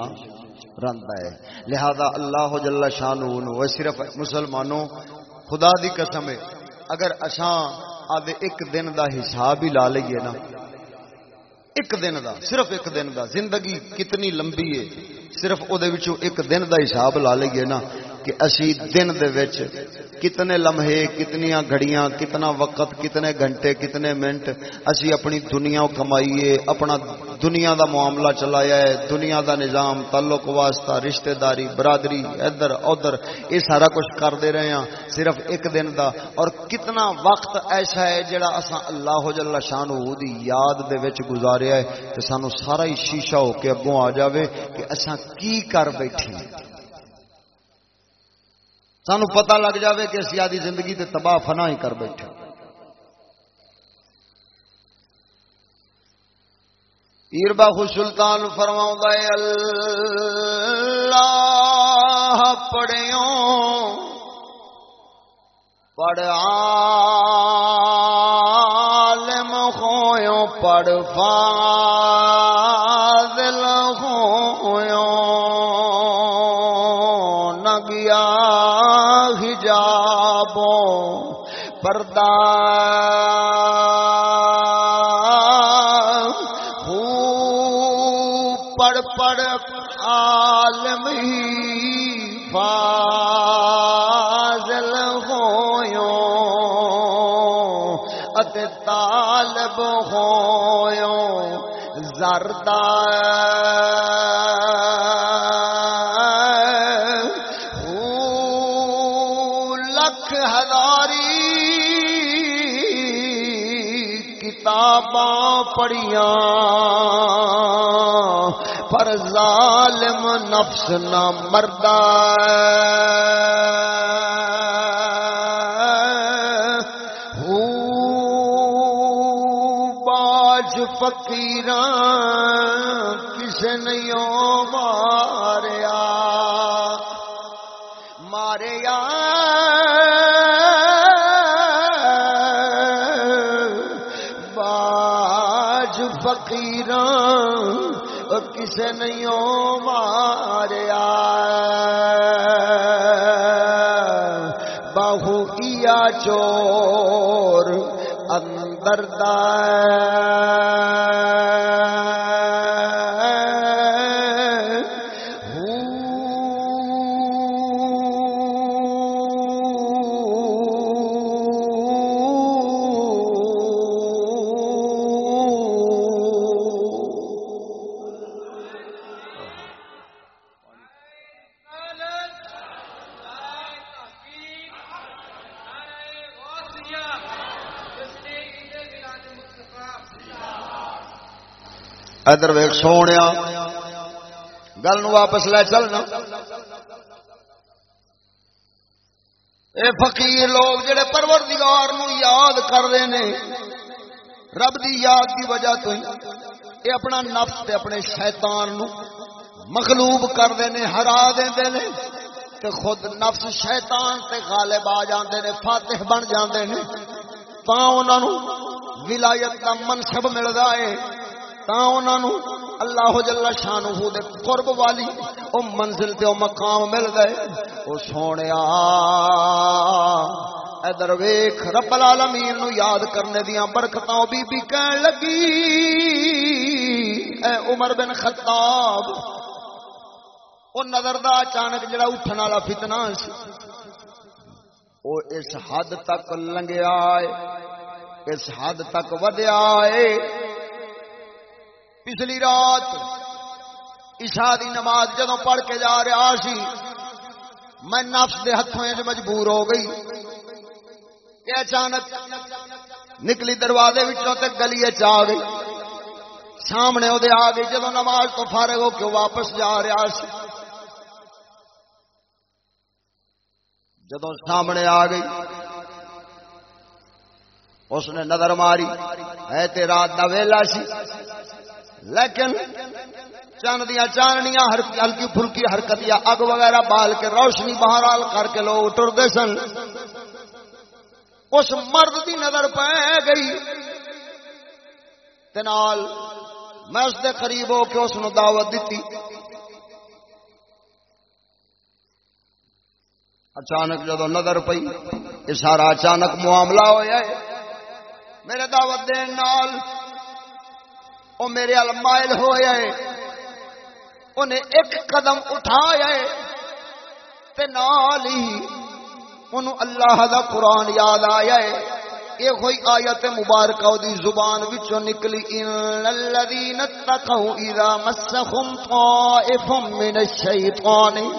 رہندا ہے۔ لہذا اللہ جل شانہ نو صرف مسلمانوں، خدا دی قسم ہے، اگر اساں آدھے ایک دن دا حساب ہی لا لئیے نا ایک دن دا، صرف ایک دن دا۔ زندگی کتنی لمبی ہے، صرف او دے وچوں ایک دن دا حساب لا لئیے نا۔ کہ اسی دن دے وچ کتنے لمحے کتنی گھڑیاں، کتنا وقت، کتنے گھنٹے، کتنے منٹ اسی اپنی دنیا کمائیے، اپنا دنیا دا معاملہ چلایا ہے، دنیا دا نظام، تعلق واسطہ رشتہ داری برادری، ادھر ادھر، یہ سارا کچھ کرتے رہے ہیں، صرف ایک دن دا۔ اور کتنا وقت ایسا ہے جڑا اسا اللہ جل شان دی یاد دے وچ گزاریا ہے، تے سانو سارا ہی شیشہ ہو کے اگوں آ جاوے کہ اسا کی کر بیٹھے سانو پتہ لگ جاوے کہ اسی آدھی زندگی تے تباہ فنا ہی کر بیٹھے پیر باخو سلطان فرماؤں اللہ پڑھیوں پڑھ عالم خویوں پڑھ فاضل پڑیاں پر ظالم نفس نہ مردہ کسے نہیں ماریا۔ بہو کیا چور اندر ادر ویک سونے گل واپس لے چلنا اے فقیر لوگ جڑے پروردگار نو یاد کر رہے نے، رب دی یاد دی وجہ تو اے اپنا نفس تے اپنے شیطان نو مغلوب کر دے نے، ہرا دے نے۔ تے خود نفس شیطان تے غالب آ جاندے نے، فاتح بن جاندے نے۔ تاں انہاں نو ولایت دا منصب ملدا ہے۔ اللہ جل شان دے قرب والی او منزل تے او مقام مل گئے۔ او سونے ادھر ویخ رب العالمین نو یاد کرنے دیا برکتاں بی بی کہن لگی۔ اے عمر بن خطاب، او نظر دا اچانک جڑا اٹھن والا فتنہ سی، او اس حد تک لنگیا ہے، اس حد تک ودیا ہے۔ پچھلی رات عشاء دی نماز جدو پڑھ کے جا رہا سی، میں نفس دے ہاتھوں مجبور ہو گئی۔ کہ اچانک نکلی دروازے گلی آ گئی۔ سامنے وہ آ گئی جدو نماز تو فارغ ہو کے واپس جا رہا سی۔ جدو سامنے آ گئی، اس نے نظر ماری۔ ہے تے رات ویلا سی۔ لیکن چند دیا چاننیاں ہلکی پھلکی حرکت یا اگ وغیرہ بال کے روشنی بہرحال کر کے لوگ ٹرتے سن۔ اس مرد کی نظر پہ گئی۔ تنال میں اس دے قریب ہو کے اس دعوت دیتی اچانک جدو نظر پئی، یہ سارا اچانک معاملہ ہوا میرے دعوت دین نال وہ میرے المائل ہو جائے انہیں ایک قدم اٹھایا تے نال ہی انہوں اللہ دا قرآن یاد آیا ہے۔ یہ کوئی آیت مبارکہ دی زبان وچوں نکلی۔ ان الذين اتقوا اذا مسهم طائف من الشيطان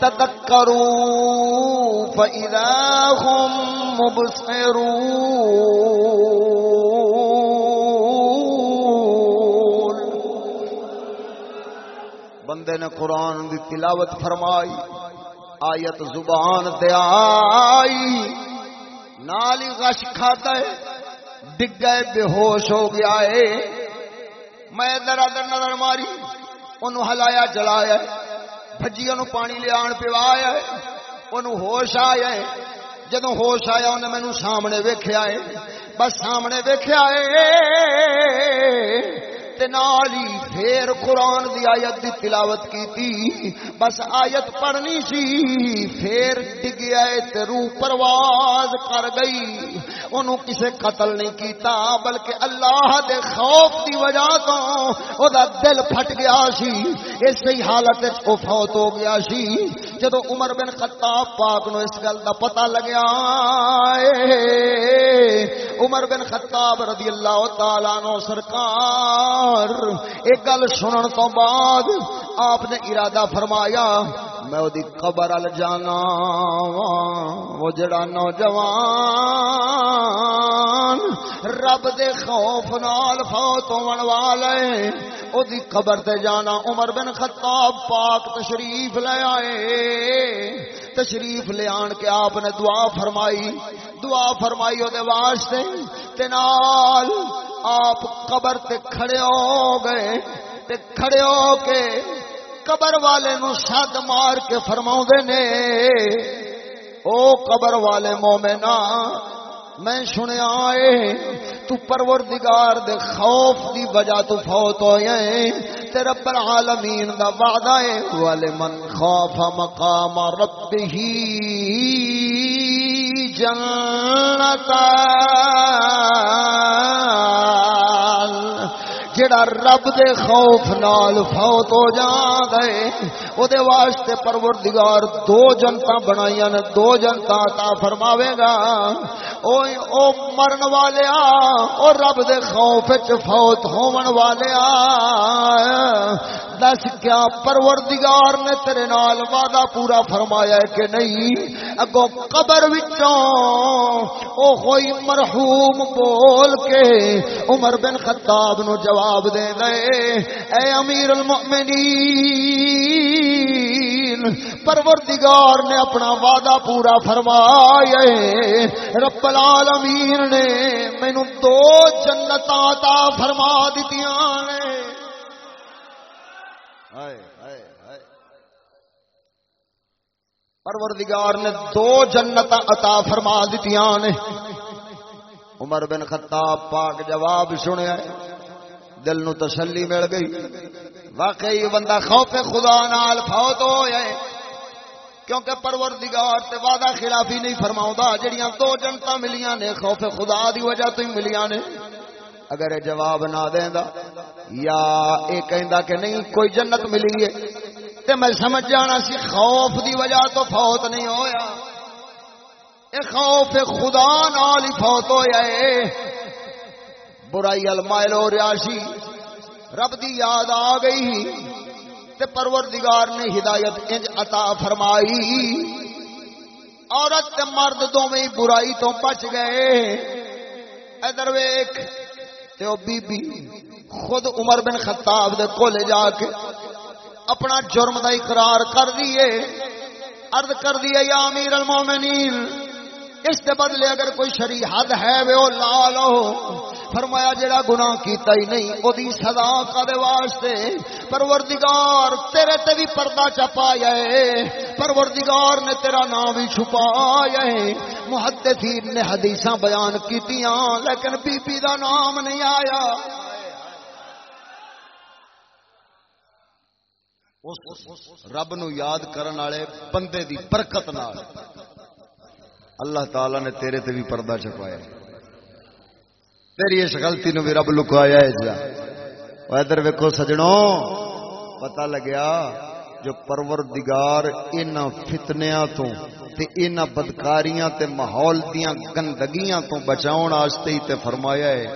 تذكروا فاذا هم مبصرون۔ بندے نے قرآن دی تلاوت فرمائی، آیت زبان تے آئی، نالی غش کھاتا ہے ڈگ گئے بے ہوش ہو گیا ہے۔ میں ادھر ادھر نظر ماری، انہوں ہلایا جلایا بھجی انہوں پانی لے آن پیوایا ہے، انہوں ہوش آیا ہے۔ جدو ہوش آیا، انہیں مینو سامنے ویکھیا ہے۔ بس سامنے ویکھیا ہے۔ پھر قرآن دی آیت دی تلاوت کی بس آیت پڑھنی سی، پھر ڈگیا تے روح پرواز کر گئی۔ انہوں کسے قتل نہیں کیتا، بلکہ اللہ دے خوف دی وجہ تو او دا دل پھٹ گیا سی۔ اسی حالت او فوت ہو گیا سی۔ جدو عمر بن خطاب پاک نو اس گل دا پتہ لگیا عمر بن خطاب رضی اللہ تعالی نو سرکار ایک گل سنن تو بعد آپ نے ارادہ فرمایا، میں وہ قبر ال جانا، وہ جڑا نوجوان رب دے خوف نال فوت ہون والے او دی قبر تے جانا، عمر بن خطاب پاک تشریف لے آئے۔ تشریف لے آن کے آپ نے دعا فرمائی دعا فرمائی وہ دے واسطے، تے نال آپ قبر تے کھڑے ہو گئے، تے کھڑے ہو کے قبر والے نو سد مار کے فرما نے، او قبر والے مومنا میں سنیا اے تو پروردگار دے خوف دی وجہ تو فوت ہوئے تے رب العالمین دا وعدہ ہے والے من خوف مقام ربہ جنتا۔ جڑا رب دے خوف نال فوت ہو جاندا ہے او دے واسطے پروردگار دو جنتا بنائیاں نے، دو جنتا عطا فرماوے گا۔ او او مرن والے آ او رب دے خوف وچ فوت ہون والے آ دس کیا پروردگار نے تیرے نال وعدہ پورا فرمایا ہے کہ نہیں؟ اگوں قبر وچوں او کوئی مرحوم بول کے عمر بن خطاب نو جواب دے دے اے امیر المؤمنین، پروردگار نے اپنا وعدہ پورا فرمایا ہے۔ رب العالمین نے مینوں دو جنتاں عطا فرما دتیاں نے۔ پروردگار نے دو جنت عطا فرما دیتیاں نے۔ عمر بن خطاب پاک جواب سنیا دل نو تسلی مل گئی۔ واقعی بندہ خوف خدا نال فوت ہو جائے کیونکہ پروردگار تے وعدہ خلافی نہیں فرماؤں جڑیاں دو جنتا ملیاں نے، خوف خدا دی وجہ تو ہی ملیاں نے۔ اگر جواب نہ دیندا یا اے کہندا کہ نہیں، کوئی جنت ملی ہے۔ تے میں سمجھ جانا سی خوف دی وجہ تو فوت نہیں ہویا۔ اے خوف خدا نال ہی فوت ہویا اے۔ برائی المائل و ریاشی رب دی یاد آ گئی۔ تے پروردگار نے ہدایت انج عطا فرمائی۔ عورت تے مرد دونوں برائی تو بچ گئے۔ ادھر ویکھ۔ تے او بی بی خود عمر بن خطاب دے کولے جا کے اپنا جرم دا اقرار کر دیے عرض کر دیے یا امیر المومنین اس دے بدلے اگر کوئی شری حد ہے وے او لا لو فرمایا جڑا گناہ کیتا ہی نہیں، او دی سزا کا دے واسطے؟ پروردگار، تیرے تے بھی پردہ چپایا ہے پروردگار نے تیرا نام بھی چھپایا ہے محدثین نے حدیثاں بیان کیتیاں، لیکن بی بی دا نام نہیں آیا۔ رب نو یاد کرن والے بندے دی برکت نال۔ اللہ تعالی نے تیرے تے بھی پردہ چپایا تیری اس غلطی نو بھی رب لکایا ہے جا۔ ادھر ویکو سجنوں پتہ لگیا جو پروردگار ان فتنیاں تو تے ان بدکاریاں تے ماحول دیاں گندگیاں تو بچاؤن واسطے ہی تے فرمایا ہے۔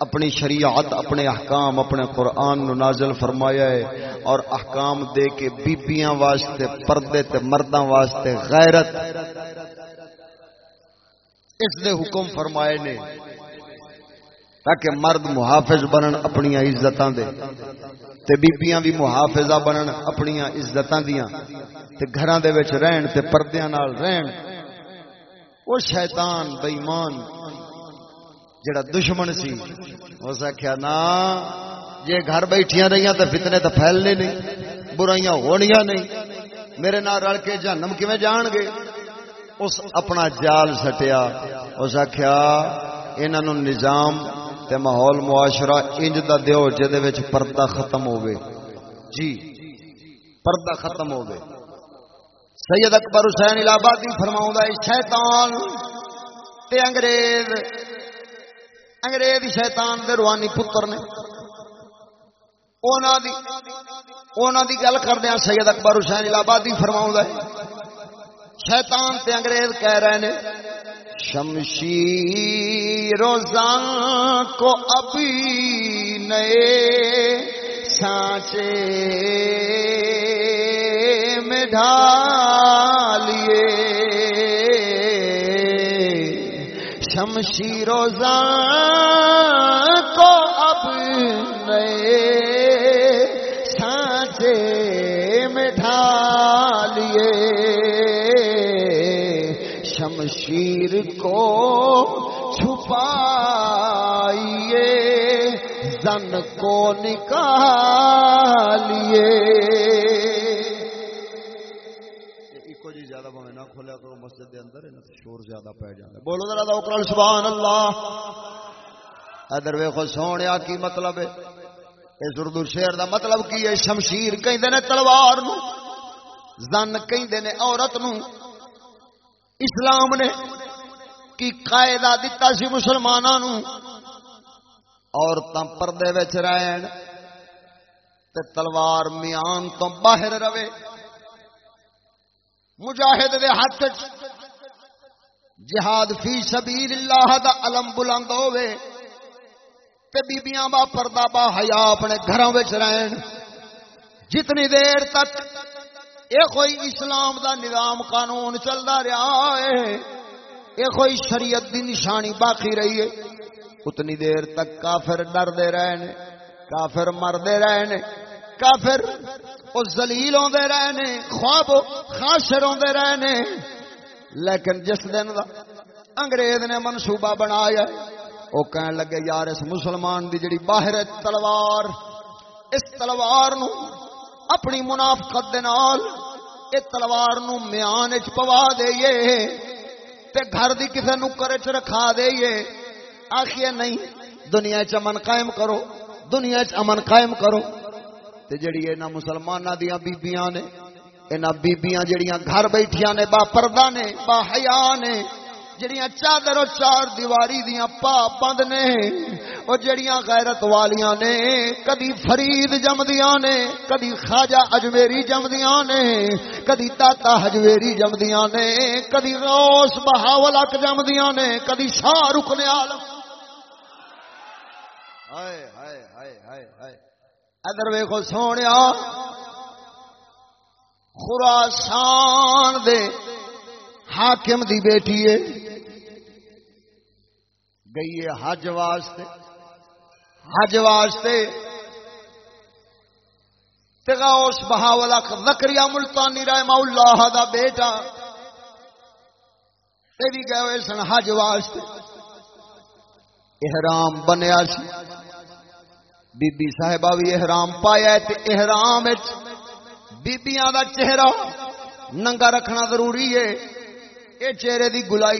اپنی شریعت، اپنے احکام، اپنے قرآن نو نازل فرمایا ہے۔ اور احکام دے کے بیبیاں واسطے، پردے تے مرداں واسطے غیرت۔ اس دے حکم فرمائے نے تاکہ مرد محافظ بنن اپنی عزتاں دے تے بیبیاں بھی محافظہ بنن اپنی عزتاں دیاں تے گھراں دے وچ رہن تے پردیاں نال رہن۔ وہ شیطان بے ایمان جڑا دشمن سی اس آخیا نا جی گھر بیٹھیا رہی تو فتنے تو پھیلنے نہیں، برائیاں ہونیاں نہیں، میرے نال رل کے جہنم کیویں جان گے؟ اس اپنا جال سٹیا۔ اس آخیا انہوں نظام تے ماحول معاشرہ انج دا دیو جہد وچ پردہ ختم ہوے جی پردہ ختم ہوے سید اکبر حسین الہبادی فرماؤں شیطان تے انگریز انگریز شیطان دے روحانی پتر نے۔ اونا دی گل کردیا سید اکبر حسین الہبادی فرماؤں شیطان تے انگریز کہہ رہے ہیں شمشیر روزان کو ابھی نئے سانچے میں ڈھالیے۔ شمشیر کو اب نئے سانچے میں ڈھالیے۔ شمشیر کو چھپائیے زن کو نکالیے۔ جی زیادہ نہ کھولیا کرو مسجد دے اندر شور زیادہ پی جائے بولو ذرا اوکرل سبحان اللہ۔ ادھر ویخو سونے کی مطلب ہے؟ اس اردو شیر دا مطلب کی ہے؟ شمشیر کہیں نے تلوار نو زن کہیں نے عورت نو۔ اسلام نے کی قائدہ دتا سی مسلمانوں عورتاں پردے وچ رہن تے تلوار میان تو باہر رہے۔ مجاہد دے ہاتھ جہاد فی سبیل اللہ دا علم بلند ہوے تے بیبیاں با پردہ با حیا اپنے گھروں وچ رہن۔ جتنی دیر تک اے کوئی اسلام دا نظام قانون چلدا رہا ہے۔ اے کوئی شریعت دی نشانی باقی رہی ہے۔ اتنی دیر تک کافر ڈر رہے کافر مردے رہے کافر وہ زلیل آدھے رہے خواب خاصر آدھے رہے لیکن جس دن دا انگریز نے منصوبہ بنایا وہ کہن لگے، یار، اس مسلمان دی جڑی باہر تلوار، اس تلوار نو اپنی منافقت دے نال اے تلوار نو میان وچ پوا دئیے تے گھر دی کسے نکر وچ رکھا دئیے۔ آخیے نہیں، دنیا چ امن قائم کرو، دنیا چ امن قائم کرو۔ تے جڑی انہاں مسلماناں دیاں بیبییاں نے، انہاں بیبییاں جڑیاں گھر بیٹھیاں نے، با پردہ نے، با حیا نے جڑیاں چادر و چار دیواری دیاں پا بند نے او جڑیاں غیرت والیاں نے، کدی فرید جمدیاں نے، کدی خواجہ اجمیری جمدیاں نے، کدی تاتا حجویری جمدیاں نے، کدی غوث بہاول جمدیاں نے، کدی شاہ رکن عالم۔ ہائے ہائے ہائے ہائے ہائے۔ ادر ویکو سونے خراسان دے حاکم دی بیٹی ہے۔ گئی ہے حج واسطے۔ حج واسطے۔ تغاوس بہاولا زکریا ملتانی رحمہ اللہ دا بیٹا۔ تے بھی گئے ہوئے سن حج واسطے۔ احرام بنیا سی۔ بی بی صاحبہ بھی احرام پایا تے احرام بیبیاں دا چہرہ ننگا رکھنا ضروری ہے۔ اے چہرے دی گلائی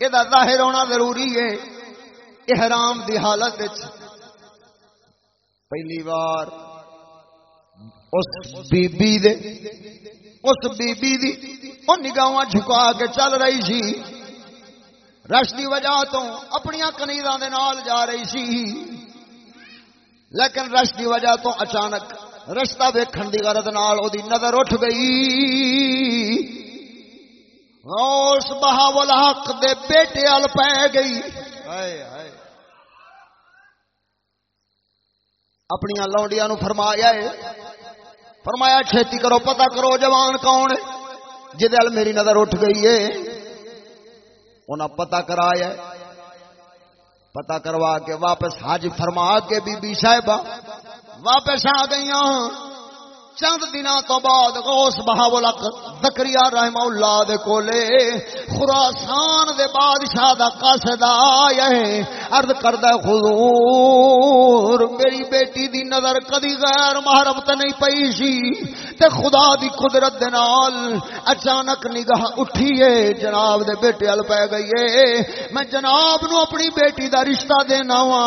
یہ ظاہر ہونا ضروری ہے احرام دی حالت پہلی بار اس بی بی دے، اس بی بی دی وہ نگاہ جھکا کے چل رہی سی۔ رش کی وجہ تو اپنی کنیزاں دے نال جا رہی سی۔ لیکن رش کی وجہ تو اچانک رشتہ ویکھن کی غرض نال او دی نظر اٹھ گئی۔ غوث بہاول حق دے بیٹے ال پی گئی۔ اپنی لونڈیا نو فرمایا ہے۔ فرمایا چھتی کرو پتہ کرو جوان کون جل میری نظر اٹھ گئی ہے۔ انہیں پتہ کرایا پتا کروا کے واپس حج فرما کے بی بی صاحبہ۔ واپس آ گئی چند دن تو بعد غوث بہاولک زکریا رحمہ اللہ دے کولے خراسان دے بادشاہ دا قاصد آیا ہے، عرض کردا حضور، میری بیٹی دی نظر کدی غیر محرم تے نہیں پئی سی تے خدا دی قدرت دے نال اچانک نگاہ اٹھی ہے، جناب دے بیٹے ال پے گئی ہے۔ میں جناب نو اپنی بیٹی دا رشتہ دینا وا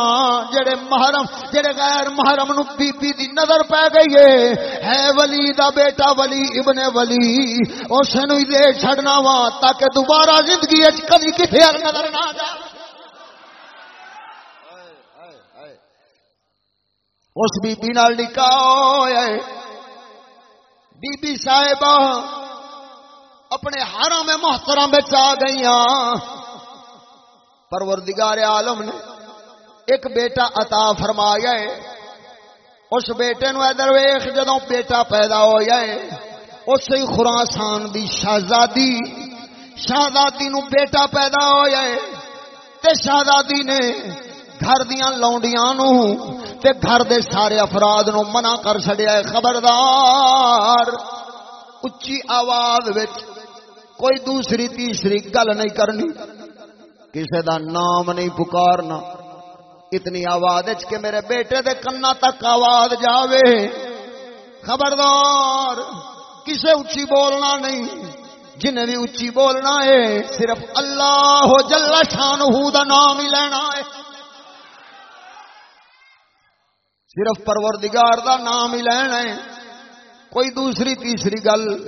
جڑے محرم، جڑے غیر محرم نو بی بی دی نظر پے گئی ہے اے ولی دا بیٹا ولی ابن ولی، اس نو دے چھڑنا وا تاکہ دوبارہ زندگی وچ کبھی کتے نظر نہ جا اس بی بی نال نکاح ہویا ہے بی بی صاحبہ، اپنے حرم محترم وچ آ گئیاں۔ پروردگار عالم نے ایک بیٹا عطا فرمایا ہے۔ اس بیٹے نو ادھر ویخ جدو بیٹا پیدا ہو جائے اس خراسان دی شہزادی شہزادی نو بیٹا پیدا ہو جائے تے شہزادی نے گھر دیا لونڈیاں نو تے گھر دے سارے افراد نو منع کر چڑیا ہے۔ خبردار، اچھی آواز وچ کوئی دوسری تیسری گل نہیں کرنی۔ کسی دا نام نہیں پکارنا۔ اتنی آواز کہ میرے بیٹے دے کنا تک آواز جاوے۔ خبردار، کسے اچھی بولنا نہیں۔ جنہیں بھی اچھی بولنا ہے، صرف اللہ جل شان دا نام ہی لینا ہے۔ صرف پروردگار دا نام ہی لینا ہے۔ کوئی دوسری تیسری گل،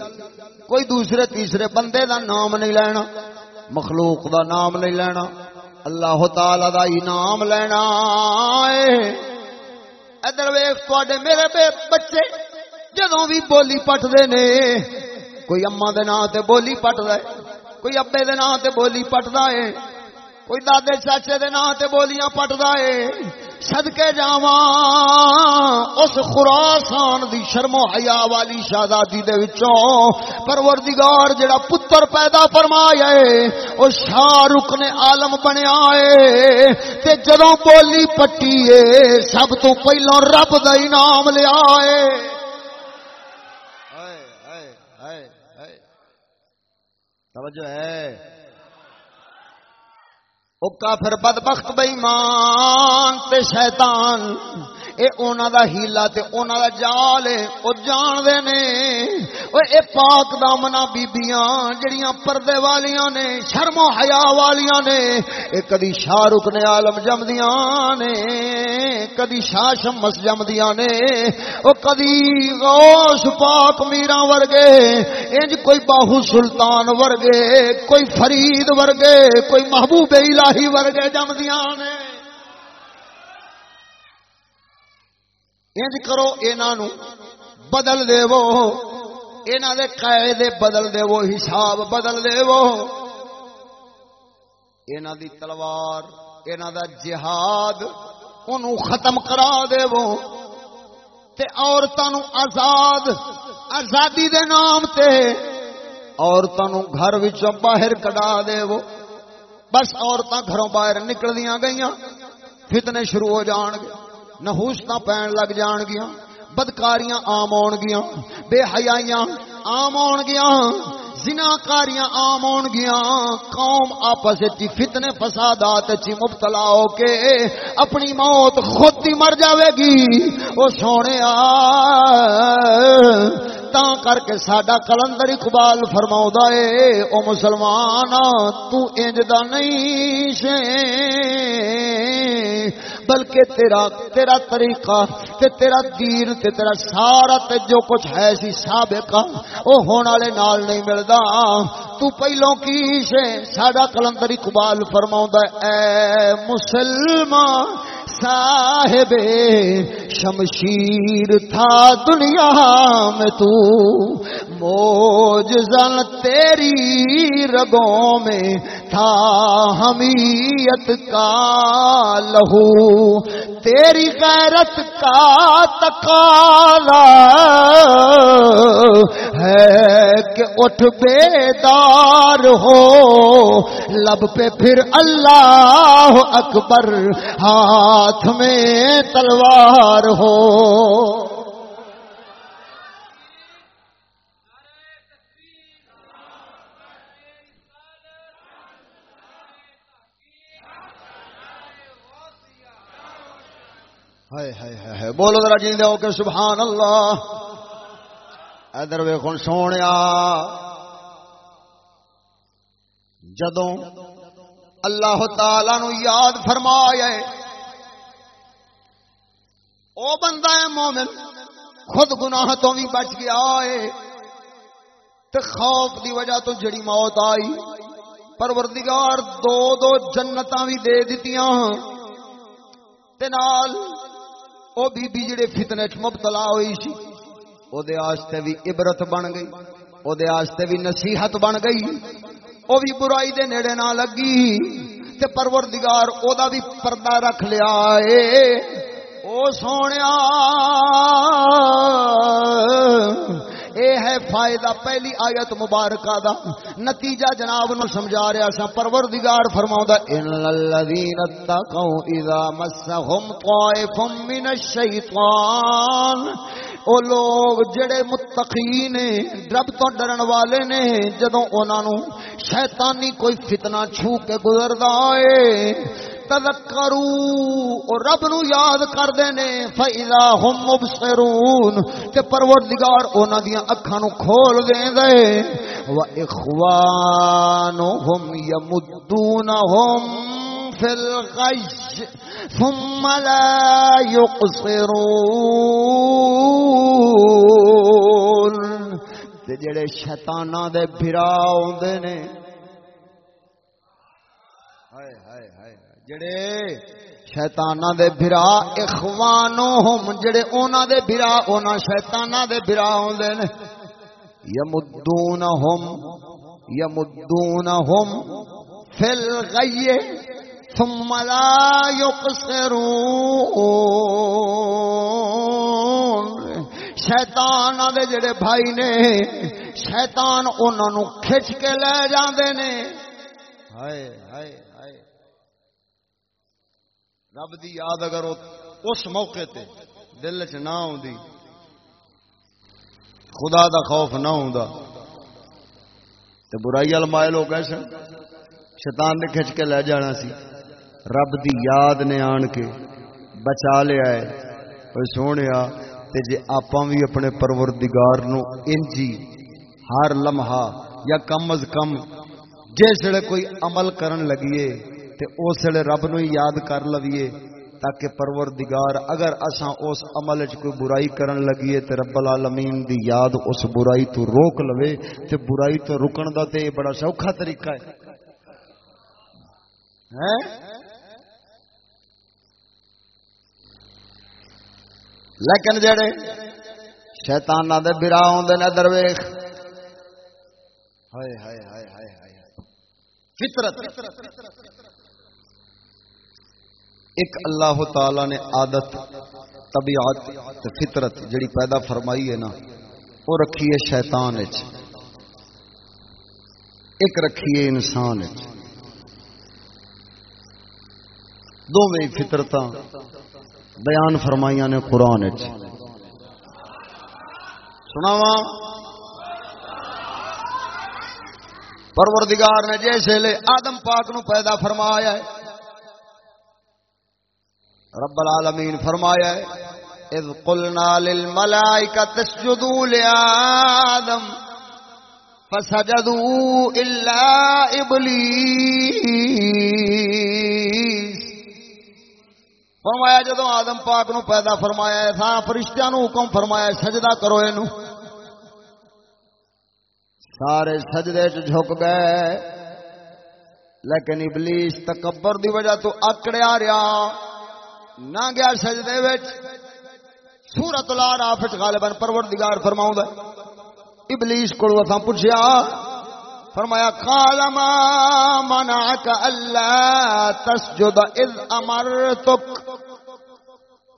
کوئی دوسرے تیسرے بندے دا نام نہیں لینا۔ مخلوق دا نام نہیں لینا۔ اللہ تعالی دا انعام لینا ادھر ویخ تے میرے بے بچے جدوں بھی بولی پٹتے نے۔ کوئی اما دے نام تے بولی پٹدا ہے، کوئی ابے دے نام تے بولی پٹدا ہے، کوئی دادے چاچے دے نام تے بولیاں پٹدا ہے۔ صدقے جاواں، اس خراسان دی شرم و حیا والی شہزادی دے وچوں۔ پروردگار جڑا پتر پیدا فرمایا ہے، او شاہ رخ نے عالم بنیا ہے۔ تے جدوں بولی پٹی ہے، سب تو پہلو رب دا انعام لیا ہے۔ توجہ ہے۔ او کافر بدبخت بےمان تے شیطان اے اونا دا ہیلا تے اونا دا جال ہے او جان دے نے۔ او اے پاک دامنا بیبیاں جڑیاں پردے والیاں نے، شرم و حیا والیاں نے۔ اے کدی شاہ رخ نے عالم جمدیاں نے، کدی شاہ شمس جمدیاں نے۔ او کدی غوث پاک میرا ورگے، انج کوئی باہو سلطان ورگے، کوئی فرید ورگے، کوئی محبوب الہی ورگے جمدیاں نے۔ انج کرو انہوں بدل دے وہ انہوں دے قائدے بدل دے وہ حساب بدل دے وہ انہوں دی تلوار انہوں دا جہاد، انہوں ختم کرا دے وہ تے عورتوں آزاد، آزادی دے نام تے عورتوں گھر وچوں باہر کڈا دے وہ بس عورتاں گھروں باہر نکل دیا گئی فتنے شروع ہو جان گے۔ نہوستا پین لگ جان گیا بدکاریاں آم آن گیا بے حیائیاں آم آن گیا زناکاریاں آم آن گیا قوم آپس فتنے فسادات چی مبتلا ہو کے اپنی موت خود ہی مر جاوے گی۔ وہ سونے آ تا کر کے ساڈا کلندر اقبال فرما ہے او مسلمان تو انج دا نہیں سے بلکہ تیرا تیرا طریقہ تے تیرا دین تے تیرا سارا تے جو کچھ ہے سی سابق او ہون والے نال نہیں ملدا تو پہلوں کی سے ساڈا کلندر اقبال فرماوندا اے مسلمان صاحب شمشیر تھا دنیا میں تو موج زن تیری رگوں میں تھا، حمیت کا لہو۔ تیری غیرت کا تقاضا ہے کہ اٹھ بیدار ہو۔ لب پہ پھر اللہ اکبر، ہاتھ میں تلوار ہو۔ بولو ذرا جی کہ سبحان اللہ۔ ادھر ویخ سونے جدوں اللہ تعالی نو یاد فرمایا او بندہ ہے مومن، خود گناہ تو بھی بچ گیا ہے۔ تے خوف دی وجہ تو جڑی موت آئی۔ پروردگار دو دو جنتاں بھی دے دتیاں۔ تے نال او بی بی جڑے فتنے چ مبتلا ہوئی سی او دے واسطے بھی عبرت بن گئی او دے واسطے بھی نصیحت بن گئی۔ او بھی برائی دے نیڑے نہ لگی، تے پروردگار او دا بھی پردہ رکھ لیا اے۔ او سونیا اے ہے فائدہ پہلی آیت مبارکہ دا۔ نتیجہ جناب نو سمجھا رہا ہاں، سا پروردگار فرماوندا ان الذين اتقوا اذا مسهم طائف من الشيطان او لوگ جڑے متقی نے رب تو ڈرن والے نے، جدوں انہاں نو شیطانی کوئی فتنہ چھو کے گزردا اے تذکرو رب نو یاد کردے نے فاذا هم مبصرون، تے پروردگار انہاں دیاں اکھاں نو کھول دے دے و اخوانهم يمدونهم في الغي ثم لا يقصرون جڑے شیطاناں دے بھرا ہوندے نے جڑے شیطاناں دے بھرا اخوانوہم جڑے اونا دے بھرا اونا شیطاناں دے بھرا ہوندے نے یمدونہم یمدونہم فی الغی ثم لا یقصرون شیطان دے جڑے بھائی نے شیطان انہاں نو کھچ کے لے جاندے نے ہائے ہائے رب دی یاد اگر اس موقع تے دل چ نہ آدھی خدا دا خوف نہ ہوندا۔ تے برائی وال مائل ہو گئے سن، شیطان نے کھچ کے لے جانا سی۔ رب دی یاد نے آن کے بچا لیا ہے۔ اوے سونیا، تے جے آپاں بھی اپنے پروردگار نو انجی، ہر لمحہ یا کم از کم جس کوئی عمل کرن لگیے تے اس ویلے رب نو یاد کر لویے تاکہ پروردگار اگر اساں اس عمل وچ کوئی برائی کرن لگیے تے رب العالمین دی یاد اس برائی تو روک لوے تے برائی تو رکن دا تے بڑا سوکھا طریقہ ہے۔ ہیں؟ لیکن جڑے شیطاناں دے برا ہوندے نے درویش ہائے ہائے ہائے ہائے۔ فطرت۔ ایک اللہ تعالی نے عادت، طبیعت فطرت جڑی پیدا فرمائی ہے نا، وہ رکھی ہے شیطان ایک رکھی ہے انسان دو فطرت بیان فرمائیاں نے قرآن سناوا پروردگار نے جیسے لے آدم پاک نو پیدا فرمایا ہے رب العالمین فرمایا ہے، اذ قلنا للملائکہ تسجدوا لآدم، فسجدوا الا ابلیس فرمایا جدو آدم پاک نو پیدا فرمایا ہے تھا فرشتیاں نو حکم فرمایا ہے، سجدہ کرو اینو۔ سارے سجدے چ جھک گئے۔ لیکن ابلیس تکبر دی وجہ تو اکڑیا رہا نہ گیا سجدے وچ سورت الاراف وچ غالباً پروردگار فرماؤں دے ابلیس کو اساں پوچھیا، فرمایا، قال ما منعك الا تسجد اذ امرتك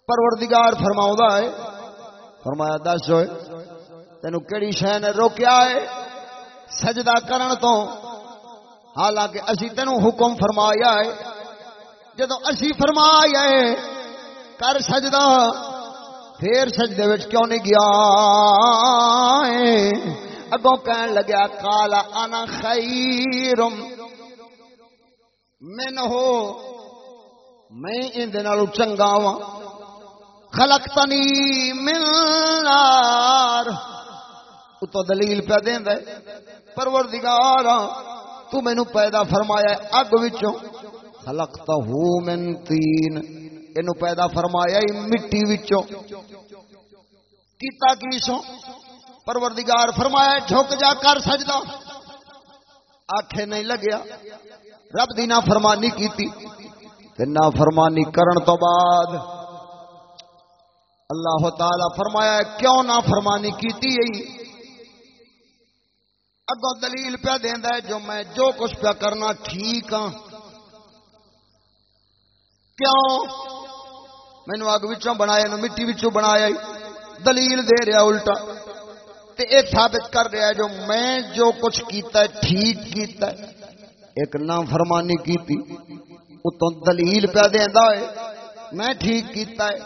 پروردگار فرماؤں ہے۔ فرمایا، دس ہوئے تینو کیڑی شے نے روکیا ہے سجدہ کرن تو؟ حالانکہ اسی تینو حکم فرمایا ہے۔ جدو اسی فرمایا ہے کر سجدہ۔ پھر سجدے وچ کیوں نہیں گیا؟ اگوں کہن لگیا کالا انا خیرم۔ من ہو، میں اندے نالو چنگا وا خلقتنی من نار۔ تو دلیل پہ دیندا پروردگار، تو مینوں پیدا فرمایا اگ وچوں خلقتہ من تین۔ اینو پیدا فرمایا ہی مٹی وچوں کیتا کی سو پروردگار فرمایا جھک جا کر سجدہ آکھے نہیں لگیا رب دی نا فرمانی کیتی تے فرمانی کرن تو بعد اللہ تعالی فرمایا کیوں نا فرمانی کیتی ہے اگوں دلیل پہ دیندا ہے جو میں جو کچھ پہ کرنا ٹھیک ہاں کیوں مینو اگ بنایا مٹی بنایا دلیل دے رہا الٹا۔ تے اے ثابت کر رہا ہے جو میں جو کچھ کیتا ہے، ٹھیک کیتا ہے۔ ایک نام فرمانی کیتی۔ اتوں دلیل پہ دینا ہے میں ٹھیک کیتا ہے،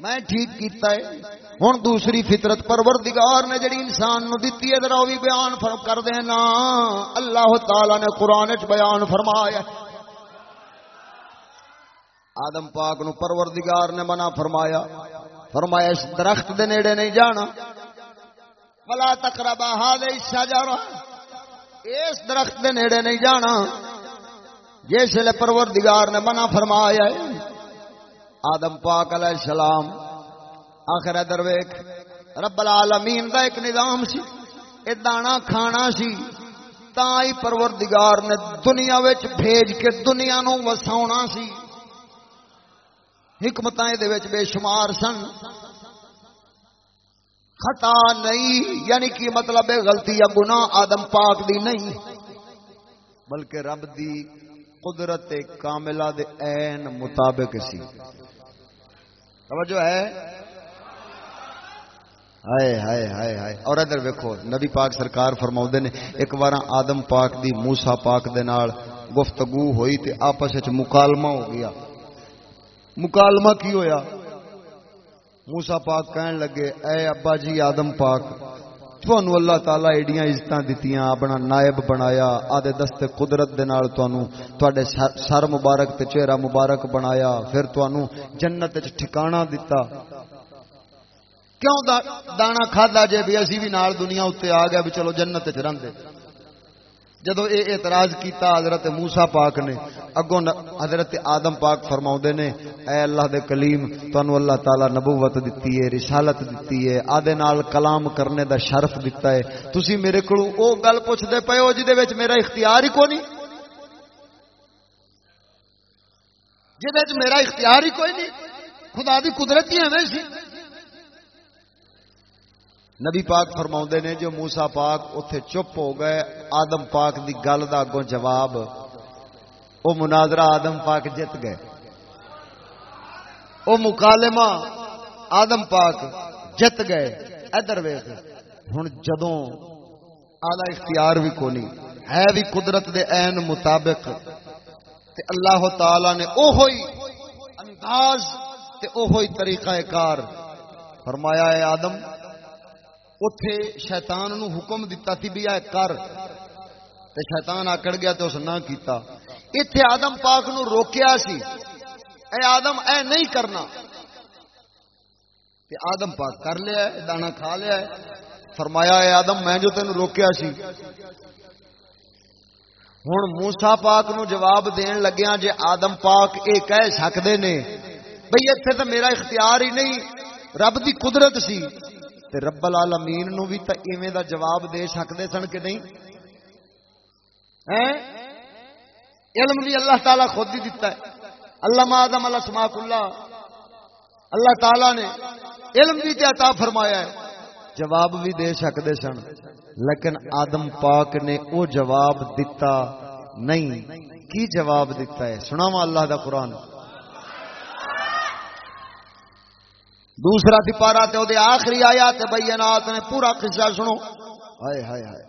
میں ٹھیک کیتا ہے۔ ہوں دوسری فطرت پروردگار نے جڑی انسان نو دتی ہے، ذرا وہ بھی بیان کر دینا۔ اللہ تعالی نے قرآن چ بیان فرمایا آدم پاک نو پروردگار نے منع فرمایا فرمایا، اس درخت دے نیڑے نہیں جانا۔ فلا تقربا هذه الشجره اس درخت دے نیڑے نہیں جانا۔ جس لے پروردگار نے منع فرمایا ہے، آدم پاک علیہ السلام۔ آخر ادھر ویکھ رب العالمین دا ایک نظام سی، اے دانا کھانا سی۔ تا ہی پروردگار نے دنیا وچ بھیج کے دنیا نو وساونا سی۔ حکمتاں دے وچ بے شمار سن۔ خطا نہیں یعنی کہ مطلب ہے غلطی یا گناہ آدم پاک دی نہیں، بلکہ رب دی قدرت کاملہ دے عین مطابق سی۔ توجہ ہے؟ ہائے ہائے ہائے ہائے۔ اور ادھر ویکھو، نبی پاک سرکار فرما نے، ایک بار آدم پاک دی موسا پاک دے نال گفتگو ہوئی تے آپس وچ مکالمہ ہو گیا۔ مکالمہ کی ہویا؟ موسا پاک کہن لگے، اے ابا جی آدم پاک تھانو اللہ تعالی ایڈیاں عزت دتیاں، اپنا نائب بنایا، آدھے دستے قدرت دے نال تانوں تواڈے سر مبارک تے چہرہ مبارک بنایا، پھر تانوں جنت وچ ٹھکانہ دتا۔ کیوں دانا کھادا جے بھی اسی بھی نال دنیا اتنے آ گیا بھی چلو جنت چ رہندے جدو اے اعتراض کیتا حضرت موسا پاک نے، اگوں حضرت آدم پاک فرما نے، اے اللہ دے کلیم تنوع اللہ تعالی نبوت دیتی ہے، رسالت دیتی ہے، آدھے نال کلام کرنے دا شرف دیتا ہے۔ تسی میرے کو او گل پوچھتے پے ہو میرا اختیار ہی کوئی نہیں جہد میرا اختیار ہی کوئی نہیں۔ خدا دی قدرت ہی ہمیں سی۔ نبی پاک فرما نے جو موسا پاک اتے چپ ہو گئے، آدم پاک دی گل کا اگوں جواب وہ مناظرہ آدم پاک جت گئے۔ وہ مکالمہ آدم پاک جت گئے۔ ادھر ویخ ہوں جدوں آلہ اختیار بھی کونی، ہے بھی قدرت دے عین مطابق۔ تے اللہ تعالی نے او ہوئی انداز تے او ہوئی طریقہ کار فرمایا ہے آدم اتے شیطان نو حکم دیتا تھی بھی کر تے شیطان آکڑ گیا تو اس نہ کیتا اتے آدم پاک نو روکیا سی اے آدم اے نہیں کرنا تے آدم پاک کر لیا ہے دانا کھا لیا ہے فرمایا اے آدم میں جو تین روکیا سی ہوں موسا پاک نو جواب دین لگیا جے آدم پاک اے کہہ سکتے نے بھئی اتنے تو میرا اختیار ہی نہیں رب دی قدرت سی تے رب العالمین نو بھی تا ایویں دا جواب دے سکتے سن کہ نہیں؟ علم بھی اللہ تعالی خود ہی دیتا ہے۔ اللہ آدم اللہ سماق اللہ اللہ تعالی نے علم بھی تے عطا فرمایا ہے۔ جواب بھی دے سکتے سن، لیکن آدم پاک نے او جواب دیتا نہیں۔ کی جواب دیتا ہے؟ سناوا اللہ دا قرآن۔ دوسرا سپارا تے دے آخری آیا تے بینات نے پورا قصہ سنو۔ ہائے ہائے ہائے۔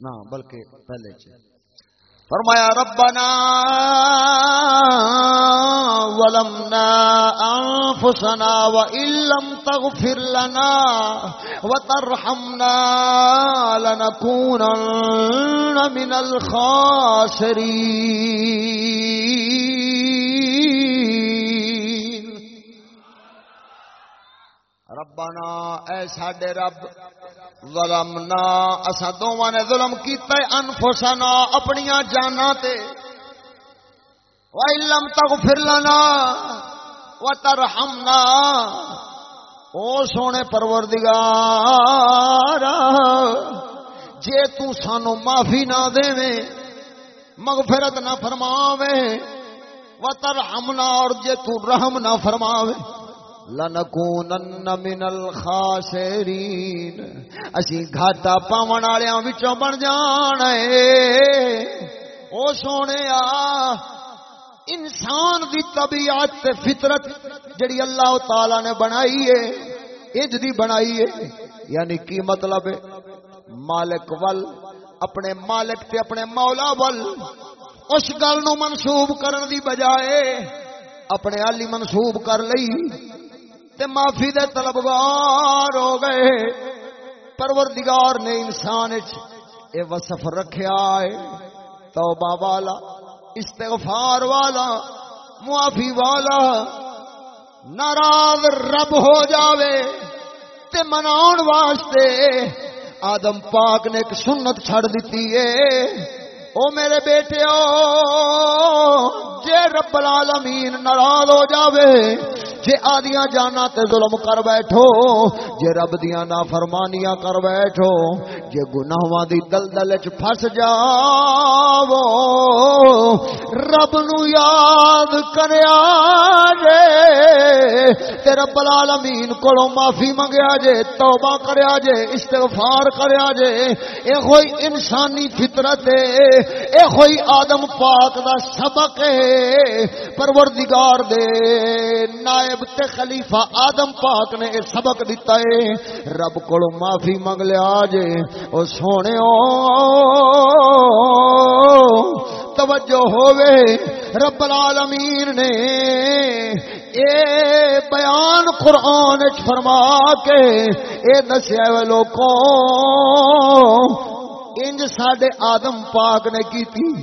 نہ، بلکہ پہلے چ فرمایا، ربنا ولمنا انفسنا وان لم تغفر لنا وترحمنا لنكونن من الخاسرين ربنا، اے ساڈے رب ظلمنا اسا دوواں نے ظلم کیتا ہے، انفسنا اپنی جانا تے۔ وَإِلَّمْ تَغْفِرْ لَنَا وَتَرْحَمْنَا۔ او سونے پروردگار، جے تو سانو معافی نہ دے مغفرت نہ فرماوے، وترحمنا اور جے تو رحم نہ فرماوے۔ لنکونن من الخاسرین۔ اسی گھاٹا پاون والےاں وچوں بن جان او سونے آ انسان دی طبیعت تے فطرت جڑی اللہ تعالی نے بنائی ہے اج دی بنائی ہے۔ یعنی کی مطلب ہے؟ مالک ول، اپنے مالک تے اپنے مولا ول۔ اس گل نو منسوب کرن دی بجائے اپنے علی منسوب کر لئی۔ تے معافی دے طلبگار ہو گئے۔ پروردگار نے انسان اے وصف رکھیا ہے۔ توبہ والا، استغفار والا، معافی والا، ناراض رب ہو جاوے تے مناؤن واسطے آدم پاک نے ایک سنت چھڑ دیتی ہے۔ او میرے بیٹے جے رب العالمین ناراض ہو جاوے جے آدیاں جانا تے ظلم کر بیٹھو، جے رب دیاں نافرمانیاں کر بیٹھو، جے گناہاں دی دلدل وچ پھس جاو رب نو یاد کریا جے تے رب العالمین کولوں معافی منگیا جے توبہ کریا جے استغفار کریا جے اے کوئی انسانی فطرت ہے، اے ہوئی آدم پاک دا سبق ہے، پروردگار دے نائب تے خلیفہ آدم پاک نے اے سبق دیتا ہے۔ رب کو معافی منگ لیا جے۔ او سونے توجہ ہووے۔ رب العالمین نے اے بیان قرآن فرما کے اے دسیا لوگوں انج ساڈے آدم پاک نے کیتی،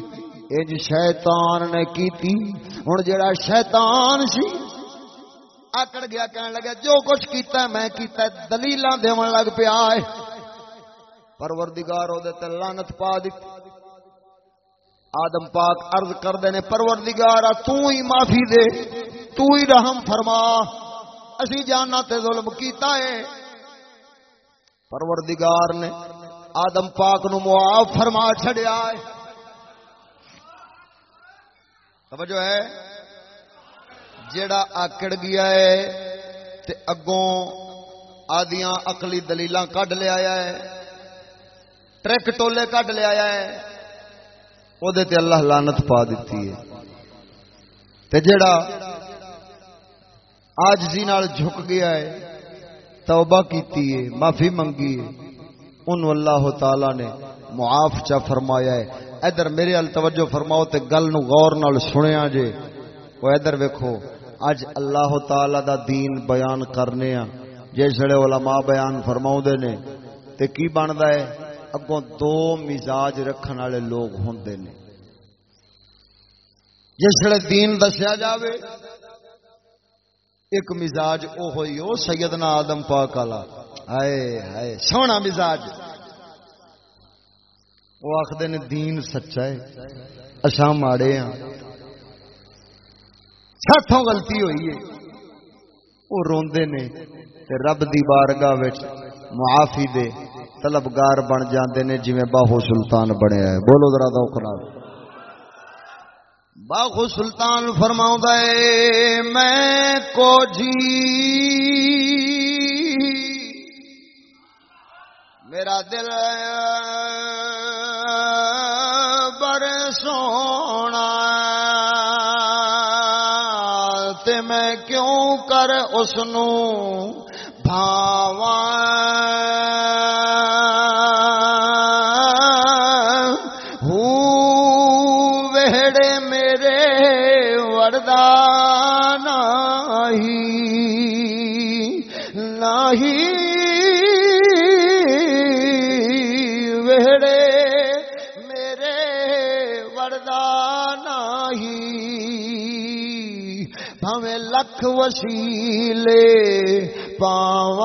انج شیطان نے کیتی۔ ہن جڑا شیطان سی آکڑ گیا، کہن لگا، جو کچھ کیتا ہے میں کیتا ہے، دلیلاں دیون لگ پیا ہے۔ پروردگار او دے تے لعنت پا دتی۔ آدم پاک عرض کر دے نے، پروردگار تو ہی معافی دے، تو ہی رحم فرما۔ اسی جاننا تے ظلم کیتا ہے۔ پروردگار نے آدم پاک نو معاف فرما چھڑیا ہے۔ توجہ ہے۔ جیڑا آکڑ گیا ہے تے اگوں آدیاں اقلی دلیلاں کڈ لے آیا ہے ٹریک ٹولے کڈ لے آیا ہے او دے تے اللہ لعنت پا دیتی ہے۔ تے جیڑا آجزی جی نال جھک گیا ہے، توبہ کیتی ہے، معافی منگی ہے ان اللہ تعالی نے معاف چا فرمایا ہے۔ ادھر میرے ال توجہ فرماؤ تے گل نو غور نال سنیا جے۔ وہ ادھر ویکھو۔ اج اللہ تعالی دا دین بیان کرنے ہاں۔ جسے علماء بیان فرماؤ دے نے، تے کی بندا ہے؟ اگوں دو مزاج رکھن والے لوگ ہوندے نے۔ جسے دین دسیا جاوے، ایک مزاج او ہوئی او، سیدنا آدم پاک والا۔ ہائے ہائے، سونا مزاج۔ وہ آخر نے، دین سچا ہے۔ اچھا ماڑے ہاں۔ ساتوں غلطی ہوئی ہے۔ وہ روندے نے تے رب دی بارگاہ وچ معافی دے طلبگار بن جاندے نے جویں باہو سلطان بنیا ہے بولو ذرا دوک نال۔ باہو سلطان فرماؤں ہے، میں کو جی۔ میرا دل بر کیوں کر اس بھاوا لکھ وسیلے پاو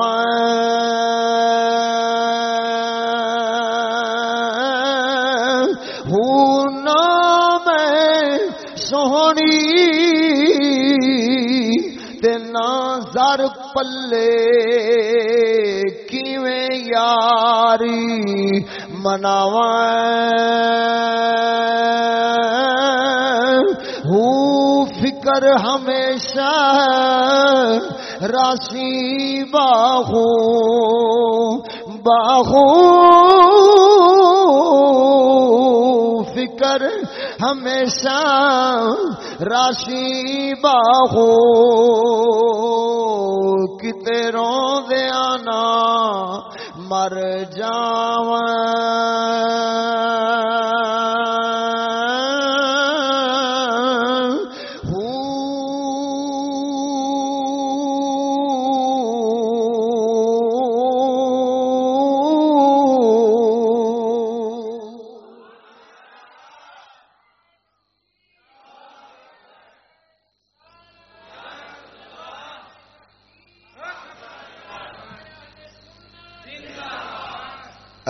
میں سونی تنا زر پلے کیویں یاری مناو فکر ہمیشہ راسی باہو باہو فکر ہمیشہ راسی باہو۔ کتے رو دیا نا مر جاو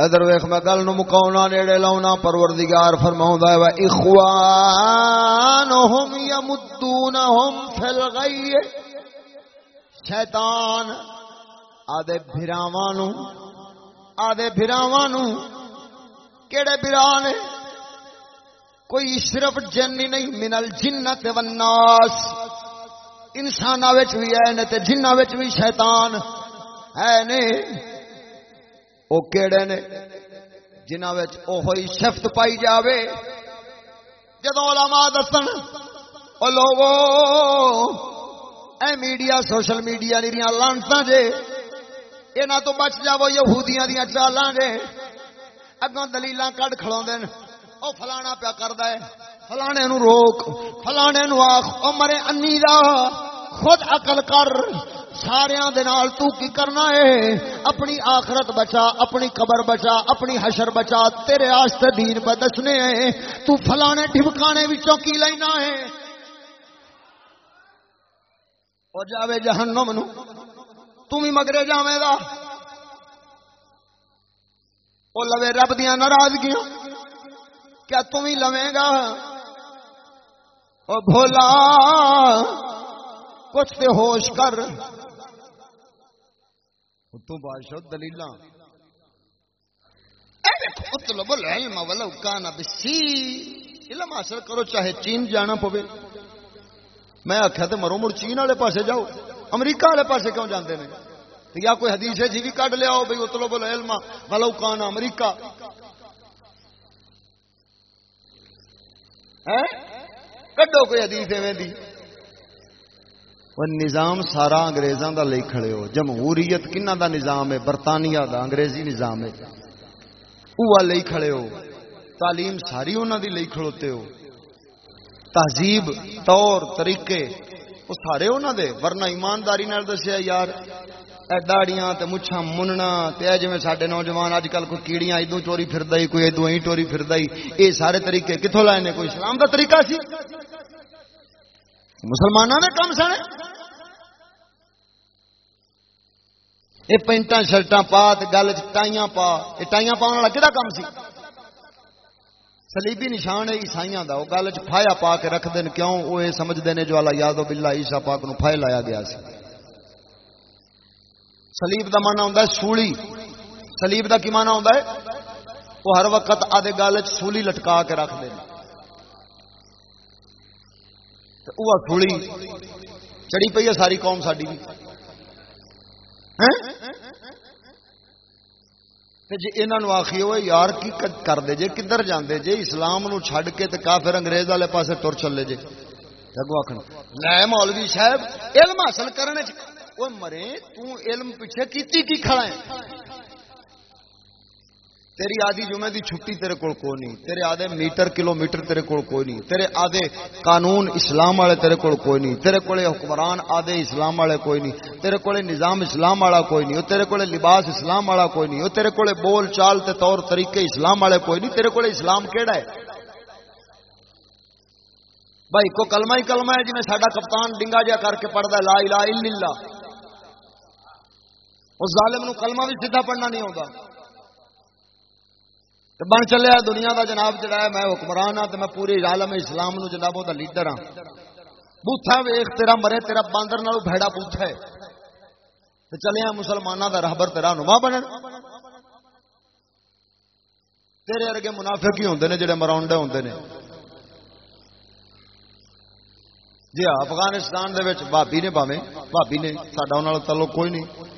ادھر ویخ میں گل مکاؤنا نیڑے لاؤنا، پروردگار فرماؤں ہے اخوانہم یمدونہم فی الغی شیطان آدھے بھراوانو آدھے بھراوانو کیڑے بھرانے کوئی صرف جنی نہیں، من الجنت والناس۔ انسانہ وچ بھی ہے تے جنہ وچ بھی شیطان ہے نے۔ وہ کہڑے نے جنہ ہوئی شفت پائی جاوے جدو علماء دسن او لوگو اے میڈیا سوشل میڈیا نیریاں لانتا جے یہاں تو بچ جاو یہودیاں دیا چالاں جے اگوں دلیل کڈ کھڑو دین او فلانا پیا کردا ہے فلانے نو روک فلانے نو آخ او مرے انی دا خود عقل کر سارا تو کی کرنا ہے؟ اپنی آخرت بچا، اپنی قبر بچا، اپنی حشر بچا، تیرے آستے دین پہ دسنے ہیں۔ تو فلانے ڈبکانے بچوں کی لینا ہے؟ اور جاوے جہنم نو۔ تم ہی مگرے جاوے گا۔ وہ لوے رب دیا ناراضگیاں۔ کیا تم ہی لوے گا؟ وہ بھولا کچھ تے ہوش کر۔ اتوں بادشاہ دلیل مطلب العلم ولو کان بسی۔ علم حاصل کرو چاہے چین جانا پوے۔ میں آخیا تو مرو مڑ چین والے پاسے جاؤ۔ امریکہ والے پاسے کیوں جاندے نے؟ یا کوئی حدیث ہے جی بھی کڈ لیا بھائی مطلب اتلو بولو علم ولو کان امریکہ۔ کڈو کوئی حدیث ایویں دی۔ وہ نظام سارا انگریزوں کا لے کھڑے ہو۔ جمہوریت کنہ دا نظام ہے؟ برطانیہ دا انگریزی نظام ہے۔ وہ لے کھڑے ہو۔ تعلیم ساری انہوں دی لے کھڑوتے ہو۔ تہذیب، طور، طریقے، وہ سارے انہوں دے۔ ورنہ ایمانداری دسیا، یار داڑیاں تے مچھا مننا، تے جویں ساڈے نوجوان اج کل کوئی کیڑیاں ادو چوری پھردا کوئی ادو ایں چوری پھردا اے سارے طریقے کتوں لائے نے؟ کوئی اسلام دا طریقہ سی؟ مسلمانوں نے کام سن۔ یہ پینٹا شرٹا پا گل ٹائیاں پا۔ یہ ٹائیاں پاؤن والا کہڑا کام سی؟ سلیبی نشان ہے عیسائی کا وہ گل چایا پا کے رکھ دین۔ کیوں؟ وہ یہ سمجھتے ہیں جو اللہ یاد بلا عیسا پاک نو لایا گیا سی۔ سلیب کا مانا ہوں سولی۔ سلیب کا کی مانا ہوں وہ ہر وقت آدھے گل سولی لٹکا کے رکھ دیں تھوڑی چڑی پی ہے ساری قوم ساری جی یہ آخی ہوئے، یار کی کر دے جے، کدھر جاندے جے؟ اسلام نو چھڈ کے تے کافر انگریز والے پاسے تر چلے جے۔ اگو آخر لے مولوی صاحب، علم حاصل کرنے وہ مرے تو علم پیچھے کیتی کی کھڑا ہے؟ تیری آدھی جمعے دی چھٹی تیرے کول کوئی نہیں، تیرے آدھے میٹر کلو میٹر تیرے کول کوئی نہیں، تیرے آدھے قانون اسلام والے تیرے کول کوئی نہیں، تیرے کولے حکمران آدھے اسلام والے کوئی نہیں، تیرے کولے نظام اسلام والا کوئی نہیں، تیرے کولے لباس اسلام والا کوئی نہیں، تیرے کولے بول چال تے طور طریقے اسلام والے کوئی نہیں، تیرے کولے اسلام کیڑا ہے؟ بھائی کو کلمہ ہی کلمہ ہے جی میں ساڈا کپتان ڈنگا جا کر کے پڑھتا لا الہ الا اللہ۔ اس ظالم نو کلمہ بھی سیدھا پڑھنا نہیں ہوگا بن چلیا دنیا دا جناب جڑا ہے، میں حکمران ہاں تے میں پورے عالم اسلام نو جناب دا لیڈر ہاں۔ بوتھا ویخ، تیرا مرے، تیرا باندر نالو بھڑا بوتھا ہے۔ تے چلیا مسلمانوں دا رہبر تیرا نما بنن۔ تیرے ارگے منافق ہی ہوندے نے، جڑے مراؤنڈے ہوندے نے۔ جی ہاں افغانستان دے وچ بھابی نے باویں بھابی نے، ساڈا انہاں نال تعلق کوئی نہیں۔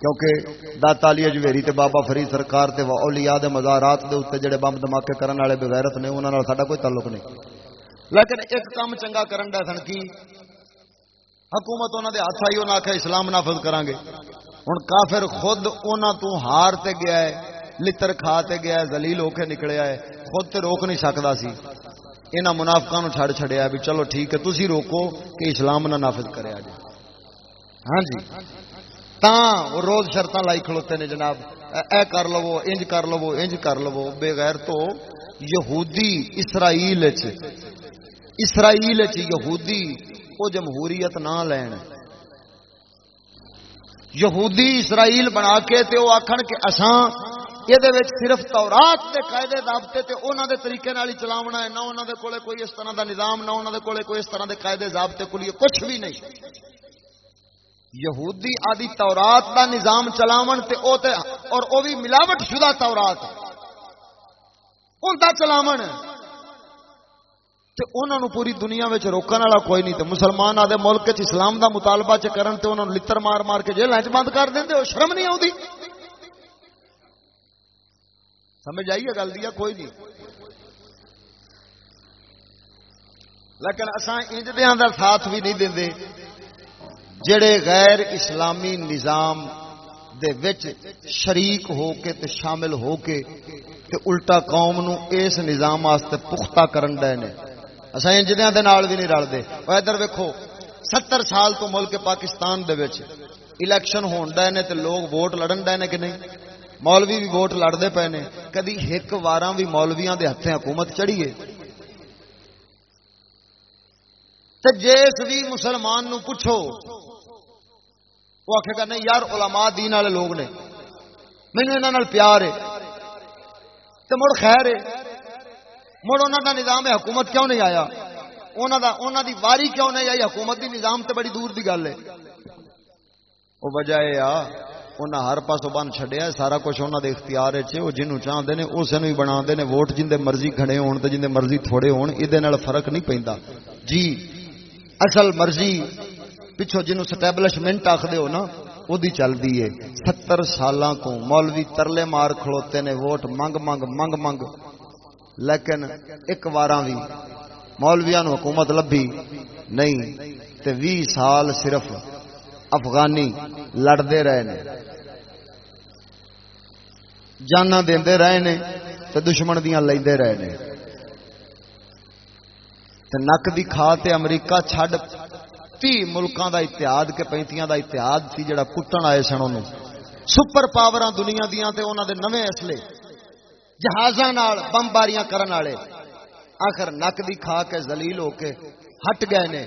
کیونکہ داتا علی اجویری تے بابا فرید سرکار تے اولیاء دے مزارات دے اوتے جڑے بم دھماکے کرن والے بغیرت نے، انہاں نال ساڈا کوئی تعلق نہیں۔ لیکن ایک کام چنگا کرن دا سن کی؟ حکومت انہاں دے ہاتھ آئی، انہاں آکھیا اسلام نافذ کران گے ہن کافر خود انہاں تو ہار تے گیا ہے، لتر کھا تے گیا ہے، ذلیل ہو کے نکلیا ہے، خود تے روک نہیں سکدا سی۔ انہاں منافقاں نو چھڑ چھڑیا بھی چلو ٹھیک ہے، تسی روکو کہ اسلام نہ نافذ کریا جائے ہاں جی۔ وہ روز شرط لائی کھلوتے نے جناب۔ اے کر لو، انج کر لو، انج کر لو۔ بغیر تو یہودی اسرائیل اسرائیل یہودی وہ جمہوریت نہ لین۔ یہودی اسرائیل بنا کے تے وہ آخر کہ اساں یہ صرف تورات کے قائدے ضابطے تے انہوں دے طریقے نال ہی چلاونا ہے۔ نہ انہوں دے کولے کوئی اس طرح دا نظام، نہ انہوں دے کولے کوئی اس طرح دے قائدے ضابطے کولی کچھ بھی نہیں۔ یہودی آدی تورات دا نظام چلاون تے او تے اور او بھی ملاوٹ شدہ تورات ان دا چلاون تے انہوں نے پوری دنیا میں روکن والا کوئی نہیں تے مسلمان آدھے ملک چ اسلام دا مطالبہ چ کرن تے انہوں نے لتر مار مار کے جیل چ بند کر دیں او شرم نہیں آتی سمجھ آئیے گل دیا کوئی نہیں؟ لیکن اساں انجدیاں دا ساتھ بھی نہیں دیں جڑے غیر اسلامی نظام دے وچ شریک ہو کے تے شامل ہو کے تے الٹا قوم نو اس نظام واسطے پختہ کرن دے نے۔ اساں انجدیاں دے نال بھی نہیں رلدے۔ او ادھر ویکھو 70 سال تو ملک پاکستان دے وچ الیکشن ہون دے نے تے لوگ ووٹ لڑن دے نے کہ نہیں؟ مولوی بھی ووٹ لڑتے پے نے۔ کدی ایک وار بھی مولویاں دے ہتھیں حکومت چڑھی چڑھیے جس بھی مسلمان نو پوچھو وہ آخے گا، نہیں یار، علماء دین والے لوگ نے۔ مینو یہاں پیار ہے۔ تو مڑ خیر ہے۔ مڑ انہوں کا نظام ہے حکومت کیوں نہیں آیا؟ انہوں دا انہوں دی واری کیوں نہیں آئی؟ حکومت دی نظام تے بڑی دور دی گل ہے۔ وہ وجہ ہے آ انہیں ہر پاسوں بن چڈیا سارا کچھ انہوں دے اختیار ہے۔ وہ جنوب چاہتے ہیں اسے بھی بنا نے۔ ووٹ جن دے مرضی کھڑے ہون تے جن دے مرضی تھوڑے ہون یہ فرق نہیں پہنتا جی اصل مرضی پچھو جنوں سٹیبلشمنٹ آخر ہو نا، وہ چلتی ہے۔ ستر سال کو مولوی ترلے مار کھڑوتے نے، ووٹ منگ منگ منگ منگ۔ لیکن ایک بار بھی مولویا حکومت لبھی نہیں، تے وی سال صرف افغانی لڑتے رہے نے۔ جانا دے رہے نے، تے دشمن دیا لے رہے نے۔ تے نک دی کھا تے امریکہ چھڈ تی ملکاں دا اتحاد کے پینتیاں دا اتحاد سی جڑا کٹن آئے سن انہوں سپر پاور دنیا دیا تے انہوں دے نویں اسلے جہازاں نال بمباریاں کرن والے۔ آخر نک دی کھا کے زلیل ہو کے ہٹ گئے نے۔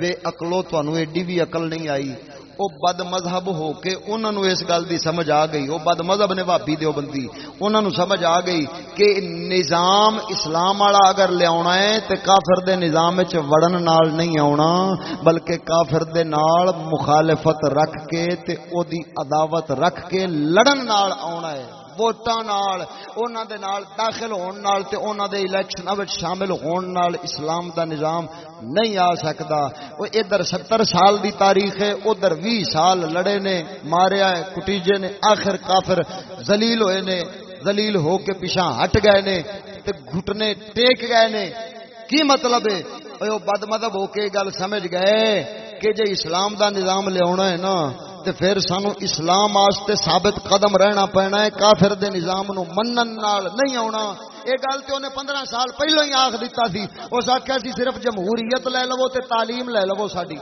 بے اکلو تنوع ایڈی بھی اقل نہیں آئی۔ وہ بد مذہب ہو کے انہوں نے اس گل کی سمجھ آ گئی۔ وہ بد مذہب نے بھابی دیو بندی۔ انہوں نے سمجھ آ گئی کہ نظام اسلام والا اگر لیا ہے تو کافر دے نظام وڑن نال نہیں آنا بلکہ کافر دے نال مخالفت رکھ کے تے او دی عداوت رکھ کے لڑن نال آنا ہے۔ ووٹاں نال، انہاں دے نال داخل ہون نال تے انہاں دے الیکشن وچ شامل ہون نال اسلام دا نظام نہیں آ سکدا۔ او ادھر 70 سال دی تاریخ ہے، ادھر 20 سال لڑے نے، ماریا ہے، کٹیجے نے، آخر کافر ذلیل ہوئے نے، ذلیل ہو کے پیچھے ہٹ گئے نے، تے گھٹنے ٹیک گئے نے۔ کی مطلب ہے؟ او بد مذہب ہو کے گل سمجھ گئے کہ جے اسلام دا نظام لیا ہے نا تے پھر سانو اسلام واسطے ثابت قدم رہنا پینا ہے، کافر دے نظام نو منن نال نہیں آنا یہ گل تو انہیں پندرہ سال پہلو ہی آخ دیتا سی۔ اس آخیا سی صرف جمہوریت لے لو تے تعلیم لے لو ساری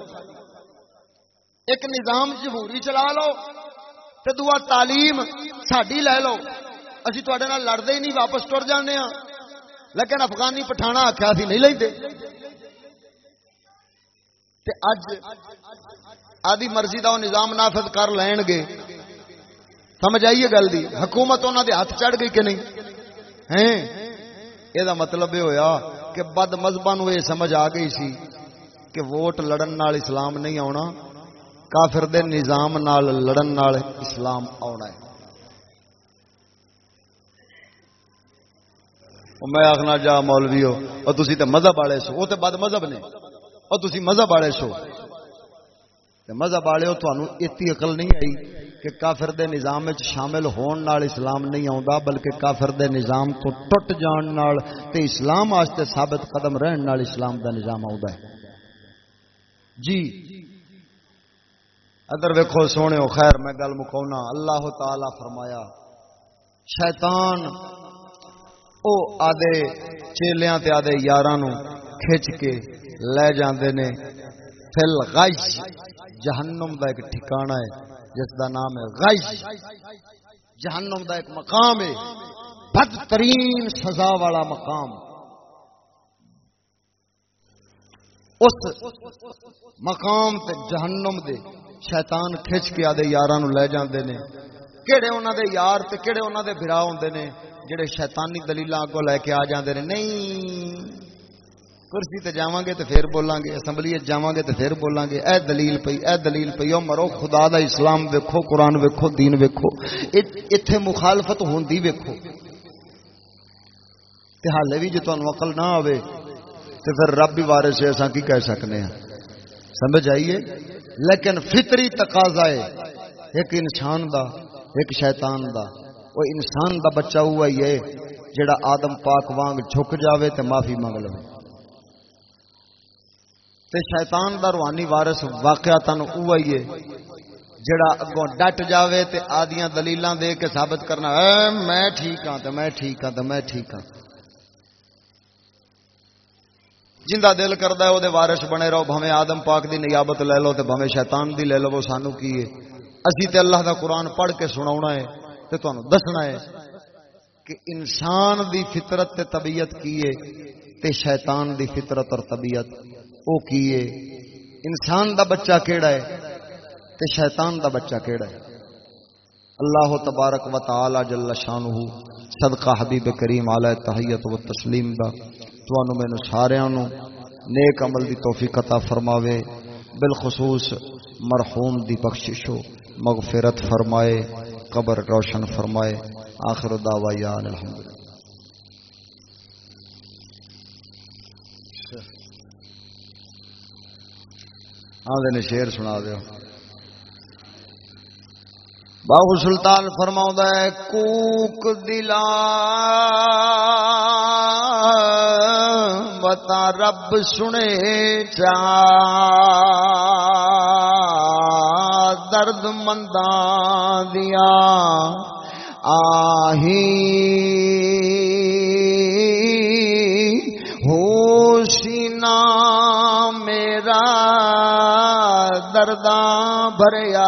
ایک نظام جمہوری چلا لو تے دعا تعلیم ساری لے لو۔ اسی تے لڑتے ہی نہیں، واپس ٹر جانے ہاں۔ لیکن افغانی پٹھانا آخیا سی، نہیں لے اج آدھی مرضی کا وہ نظام نافذ کر لین گے۔ سمجھ آئیے گل دی؟ حکومت انہوں دے ہاتھ چڑھ گئی کہ نہیں؟ یہ مطلب یہ ہویا کہ بد مذہبہ یہ سمجھ آ گئی سی کہ ووٹ لڑن نال اسلام نہیں آنا کافر دے نظام نال لڑن نال اسلام آنا ہے۔ میں آخنا، جا مولوی ہو اور تھی تو مذہب والے سو، وہ تو بد مذہب نے۔ اور تھی مذہب والے سو۔ مذہب والے اتنی اقل نہیں آئی کہ کافر دے نظام شامل ہون نال اسلام نہیں آتا بلکہ کافر دے نظام تو ٹوٹ جان نال تے اسلام واسطے ثابت قدم رہن نال اسلام دا نظام آتا ہے۔ جی۔ ادھر ویکو سونے خیر میں گل مکونا اللہ تعالی فرمایا، شیطان او آدھے چیلیاں تے آدھے یاراں نو کھچ کے لے جاندے نے فل غش جہنم دا ایک ٹھکانہ ہے، جس دا نام ہے غش جہنم دا ایک مقام ہے، بدترین سزا والا مقام۔ اس مقام تے جہنم دے شیطان کھچ کے آدھے یاراں نو لے جاندے نے۔ کہڑے انہوں دے یار تے کہڑے انہوں دے برا ہوندے نے، جڑے شیطانی دلیلاں اگوں لے کے آ جاندے نے۔ نہیں۔ کرسی تے جاواں گے تے پھر بولاں گے اسمبلی جاواں گے تے پھر بولاں گے اے دلیل پئی، اے دلیل پئی، او مرو، خدا دا اسلام ویکھو، قرآن ویکھو، دین ویکھو ایتھے مخالفت ہوندی ویکھو۔ تے حالے بھی جو تانوں عقل نہ آوے، تے پھر رب بھی وارث ہے، اساں کی کہہ سکنے ہیں سمجھ آئیے؟ لیکن فطری تقاضا ہے، ایک انسان دا، ایک شیطان دا۔ وہ انسان دا بچہ ہوا ہی ہے، جڑا آدم پاک وانگ جھک جاوے تے معافی مانگ لو۔ تے شیطان دا روحانی وارث واقعہ تن ہی ہے۔ جڑا اگوں ڈٹ جاوے تے آدیاں دلیلاں دے کے ثابت کرنا، اے میں ٹھیک ہاں تے میں ٹھیک ہاں تے میں ٹھیک ہاں۔ جندا دل کردا ہے او دے وارث بنے رہو، بھویں آدم پاک دی نیابت لے لو تے بھویں شیطان دی لے لو، وہ سانو کی ہے؟ اسی تے اللہ دا قرآن پڑھ کے سناونا ہے تے تانوں دسنا ہے کہ انسان دی فطرت تے طبیعت کی ہے تے شیطان دی فطرت اور طبیعت۔ او کیے انسان دا بچہ کیڑا ہے تے شیطان دا بچہ کیڑا ہے؟ اللہ تبارک و تعالی جل شانہ صدقہ حبیب کریم علی تحیت و تسلیم دا تانوں مینوں سارےاں نو نیک عمل دی توفیق عطا فرماوے۔ بالخصوص مرحوم دی بخشش ہو مغفرت فرمائے، قبر روشن فرمائے۔ آخر دعویان الحمدللہ۔ آدھے شیر سنا دو باہو سلطان فرما ہے، کوک دلا بتا رب سنے چا درد منداں دیا آہی بھریا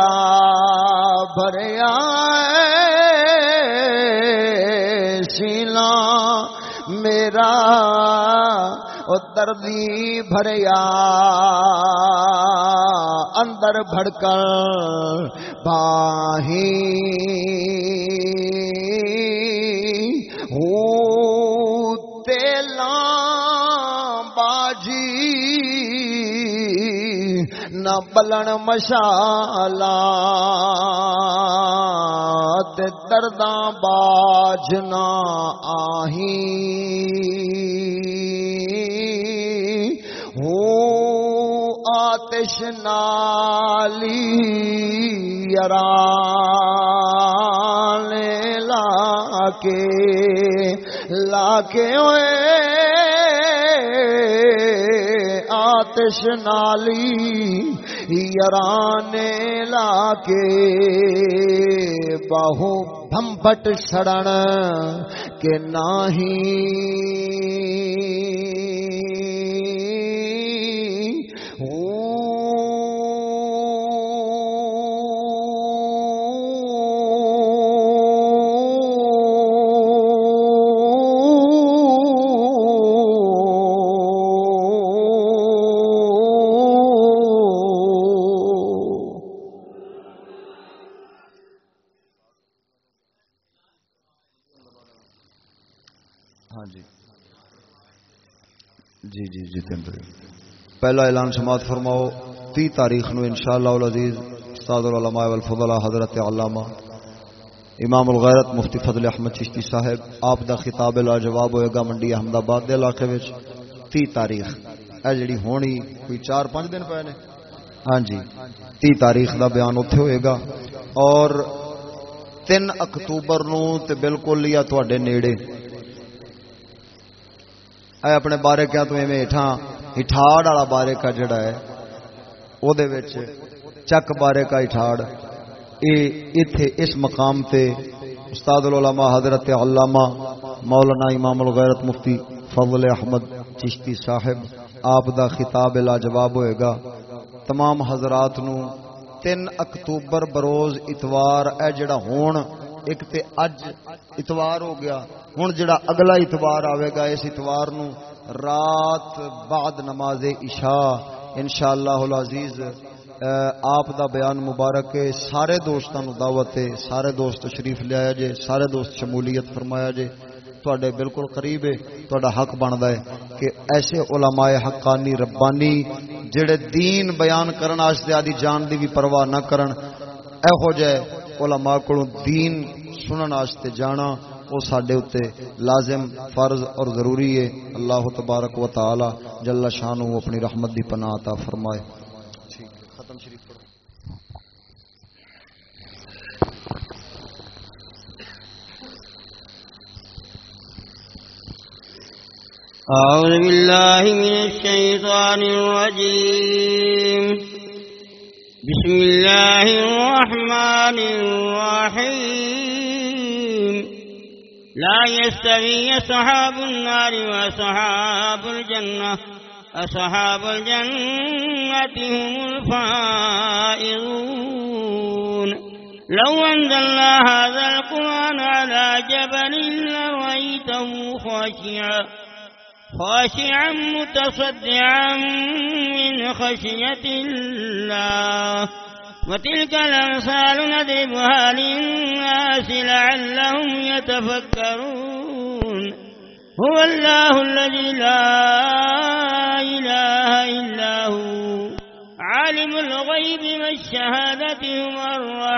بھریا سیلا میرا دردی بھریا اندر بھڑکل باہی بلن مشالا درداں باج نہ آہی۔ ہو آتش نالی یار لا کے لا کے آتش نالی یارانے لا کے بہو بھمبٹ سڑن کے نہیں ہاں جی۔ جی، جی، پہلا اعلان سماعت فرماؤ، تی تاریخ نو انشاءاللہ العزیز استاد العلماء والفضلہ حضرت علامہ امام الغیرت مفتی فضل احمد چشتی صاحب، آپ دا خطاب لا جواب ہوئے گا منڈی احمد آباد دے علاقے وچ۔ تی تاریخ، اے جڑی ہونی کوئی چار پانچ دن پے نے؟ ہاں جی۔ تی تاریخ دا بیان اوتھے ہوئے گا۔ اور تین اکتوبر نو تے بالکل لیا تواڈے نیڑے۔ اے اپنے بارے کیا تو ایویں ہٹھاں ہٹھاڑ والا بارے کا جڑا ہے وہ چک بارے کا ہٹھاڑ اے اس مقام تے استاد العلماء حضرت علامہ مولانا امام الغیرت مفتی فضل احمد چشتی صاحب، آپ دا خطاب لاجواب ہوئے گا۔ تمام حضرات نو تین اکتوبر بروز اتوار اے جڑا ہون، ایک تے اج اتوار ہو گیا۔ ہوں جڑا اگلا اتوار آئے گا اس اتوار نو رات بعد نماز عشاء، انشاءاللہ العزیز آپ دا بیان مبارک ہے۔ سارے دوستوں دعوت ہے۔ سارے دوست تشریف لیا جے۔ سارے دوست شمولیت فرمایا جے۔ تھوڑے بالکل قریب ہے۔ تھوڑا حق بنتا ہے کہ ایسے علماء حقانی ربانی جڑے دین بیان کرن واسطے آدھی جان دی بھی پرواہ نہ کرن، ایہو جے علماء کو دین سنن واسطے جانا، وہ سڈے اتنے لازم، فرض اور ضروری ہے۔ اللہ تبارک و تعالی جل شان اپنی رحمت دی پناہ عطا فرمائے۔ ختم شریف پڑھو۔ أعوذ بالله من الشيطان الرجيم بسم الله الرحمن الرحيم. لا يستوي أصحاب النار وأصحاب الجنة. أصحاب الجنة هم الفائزون. لو أنزلنا هذا القرآن على جبل لرأيته خاشعا. خاشعا متصدعا من خشية الله وتلك الأمثال نضربها للناس لعلهم يتفكرون هو الله الذي لا إله إلا هو عالم الغيب والشهادة هو الرحمن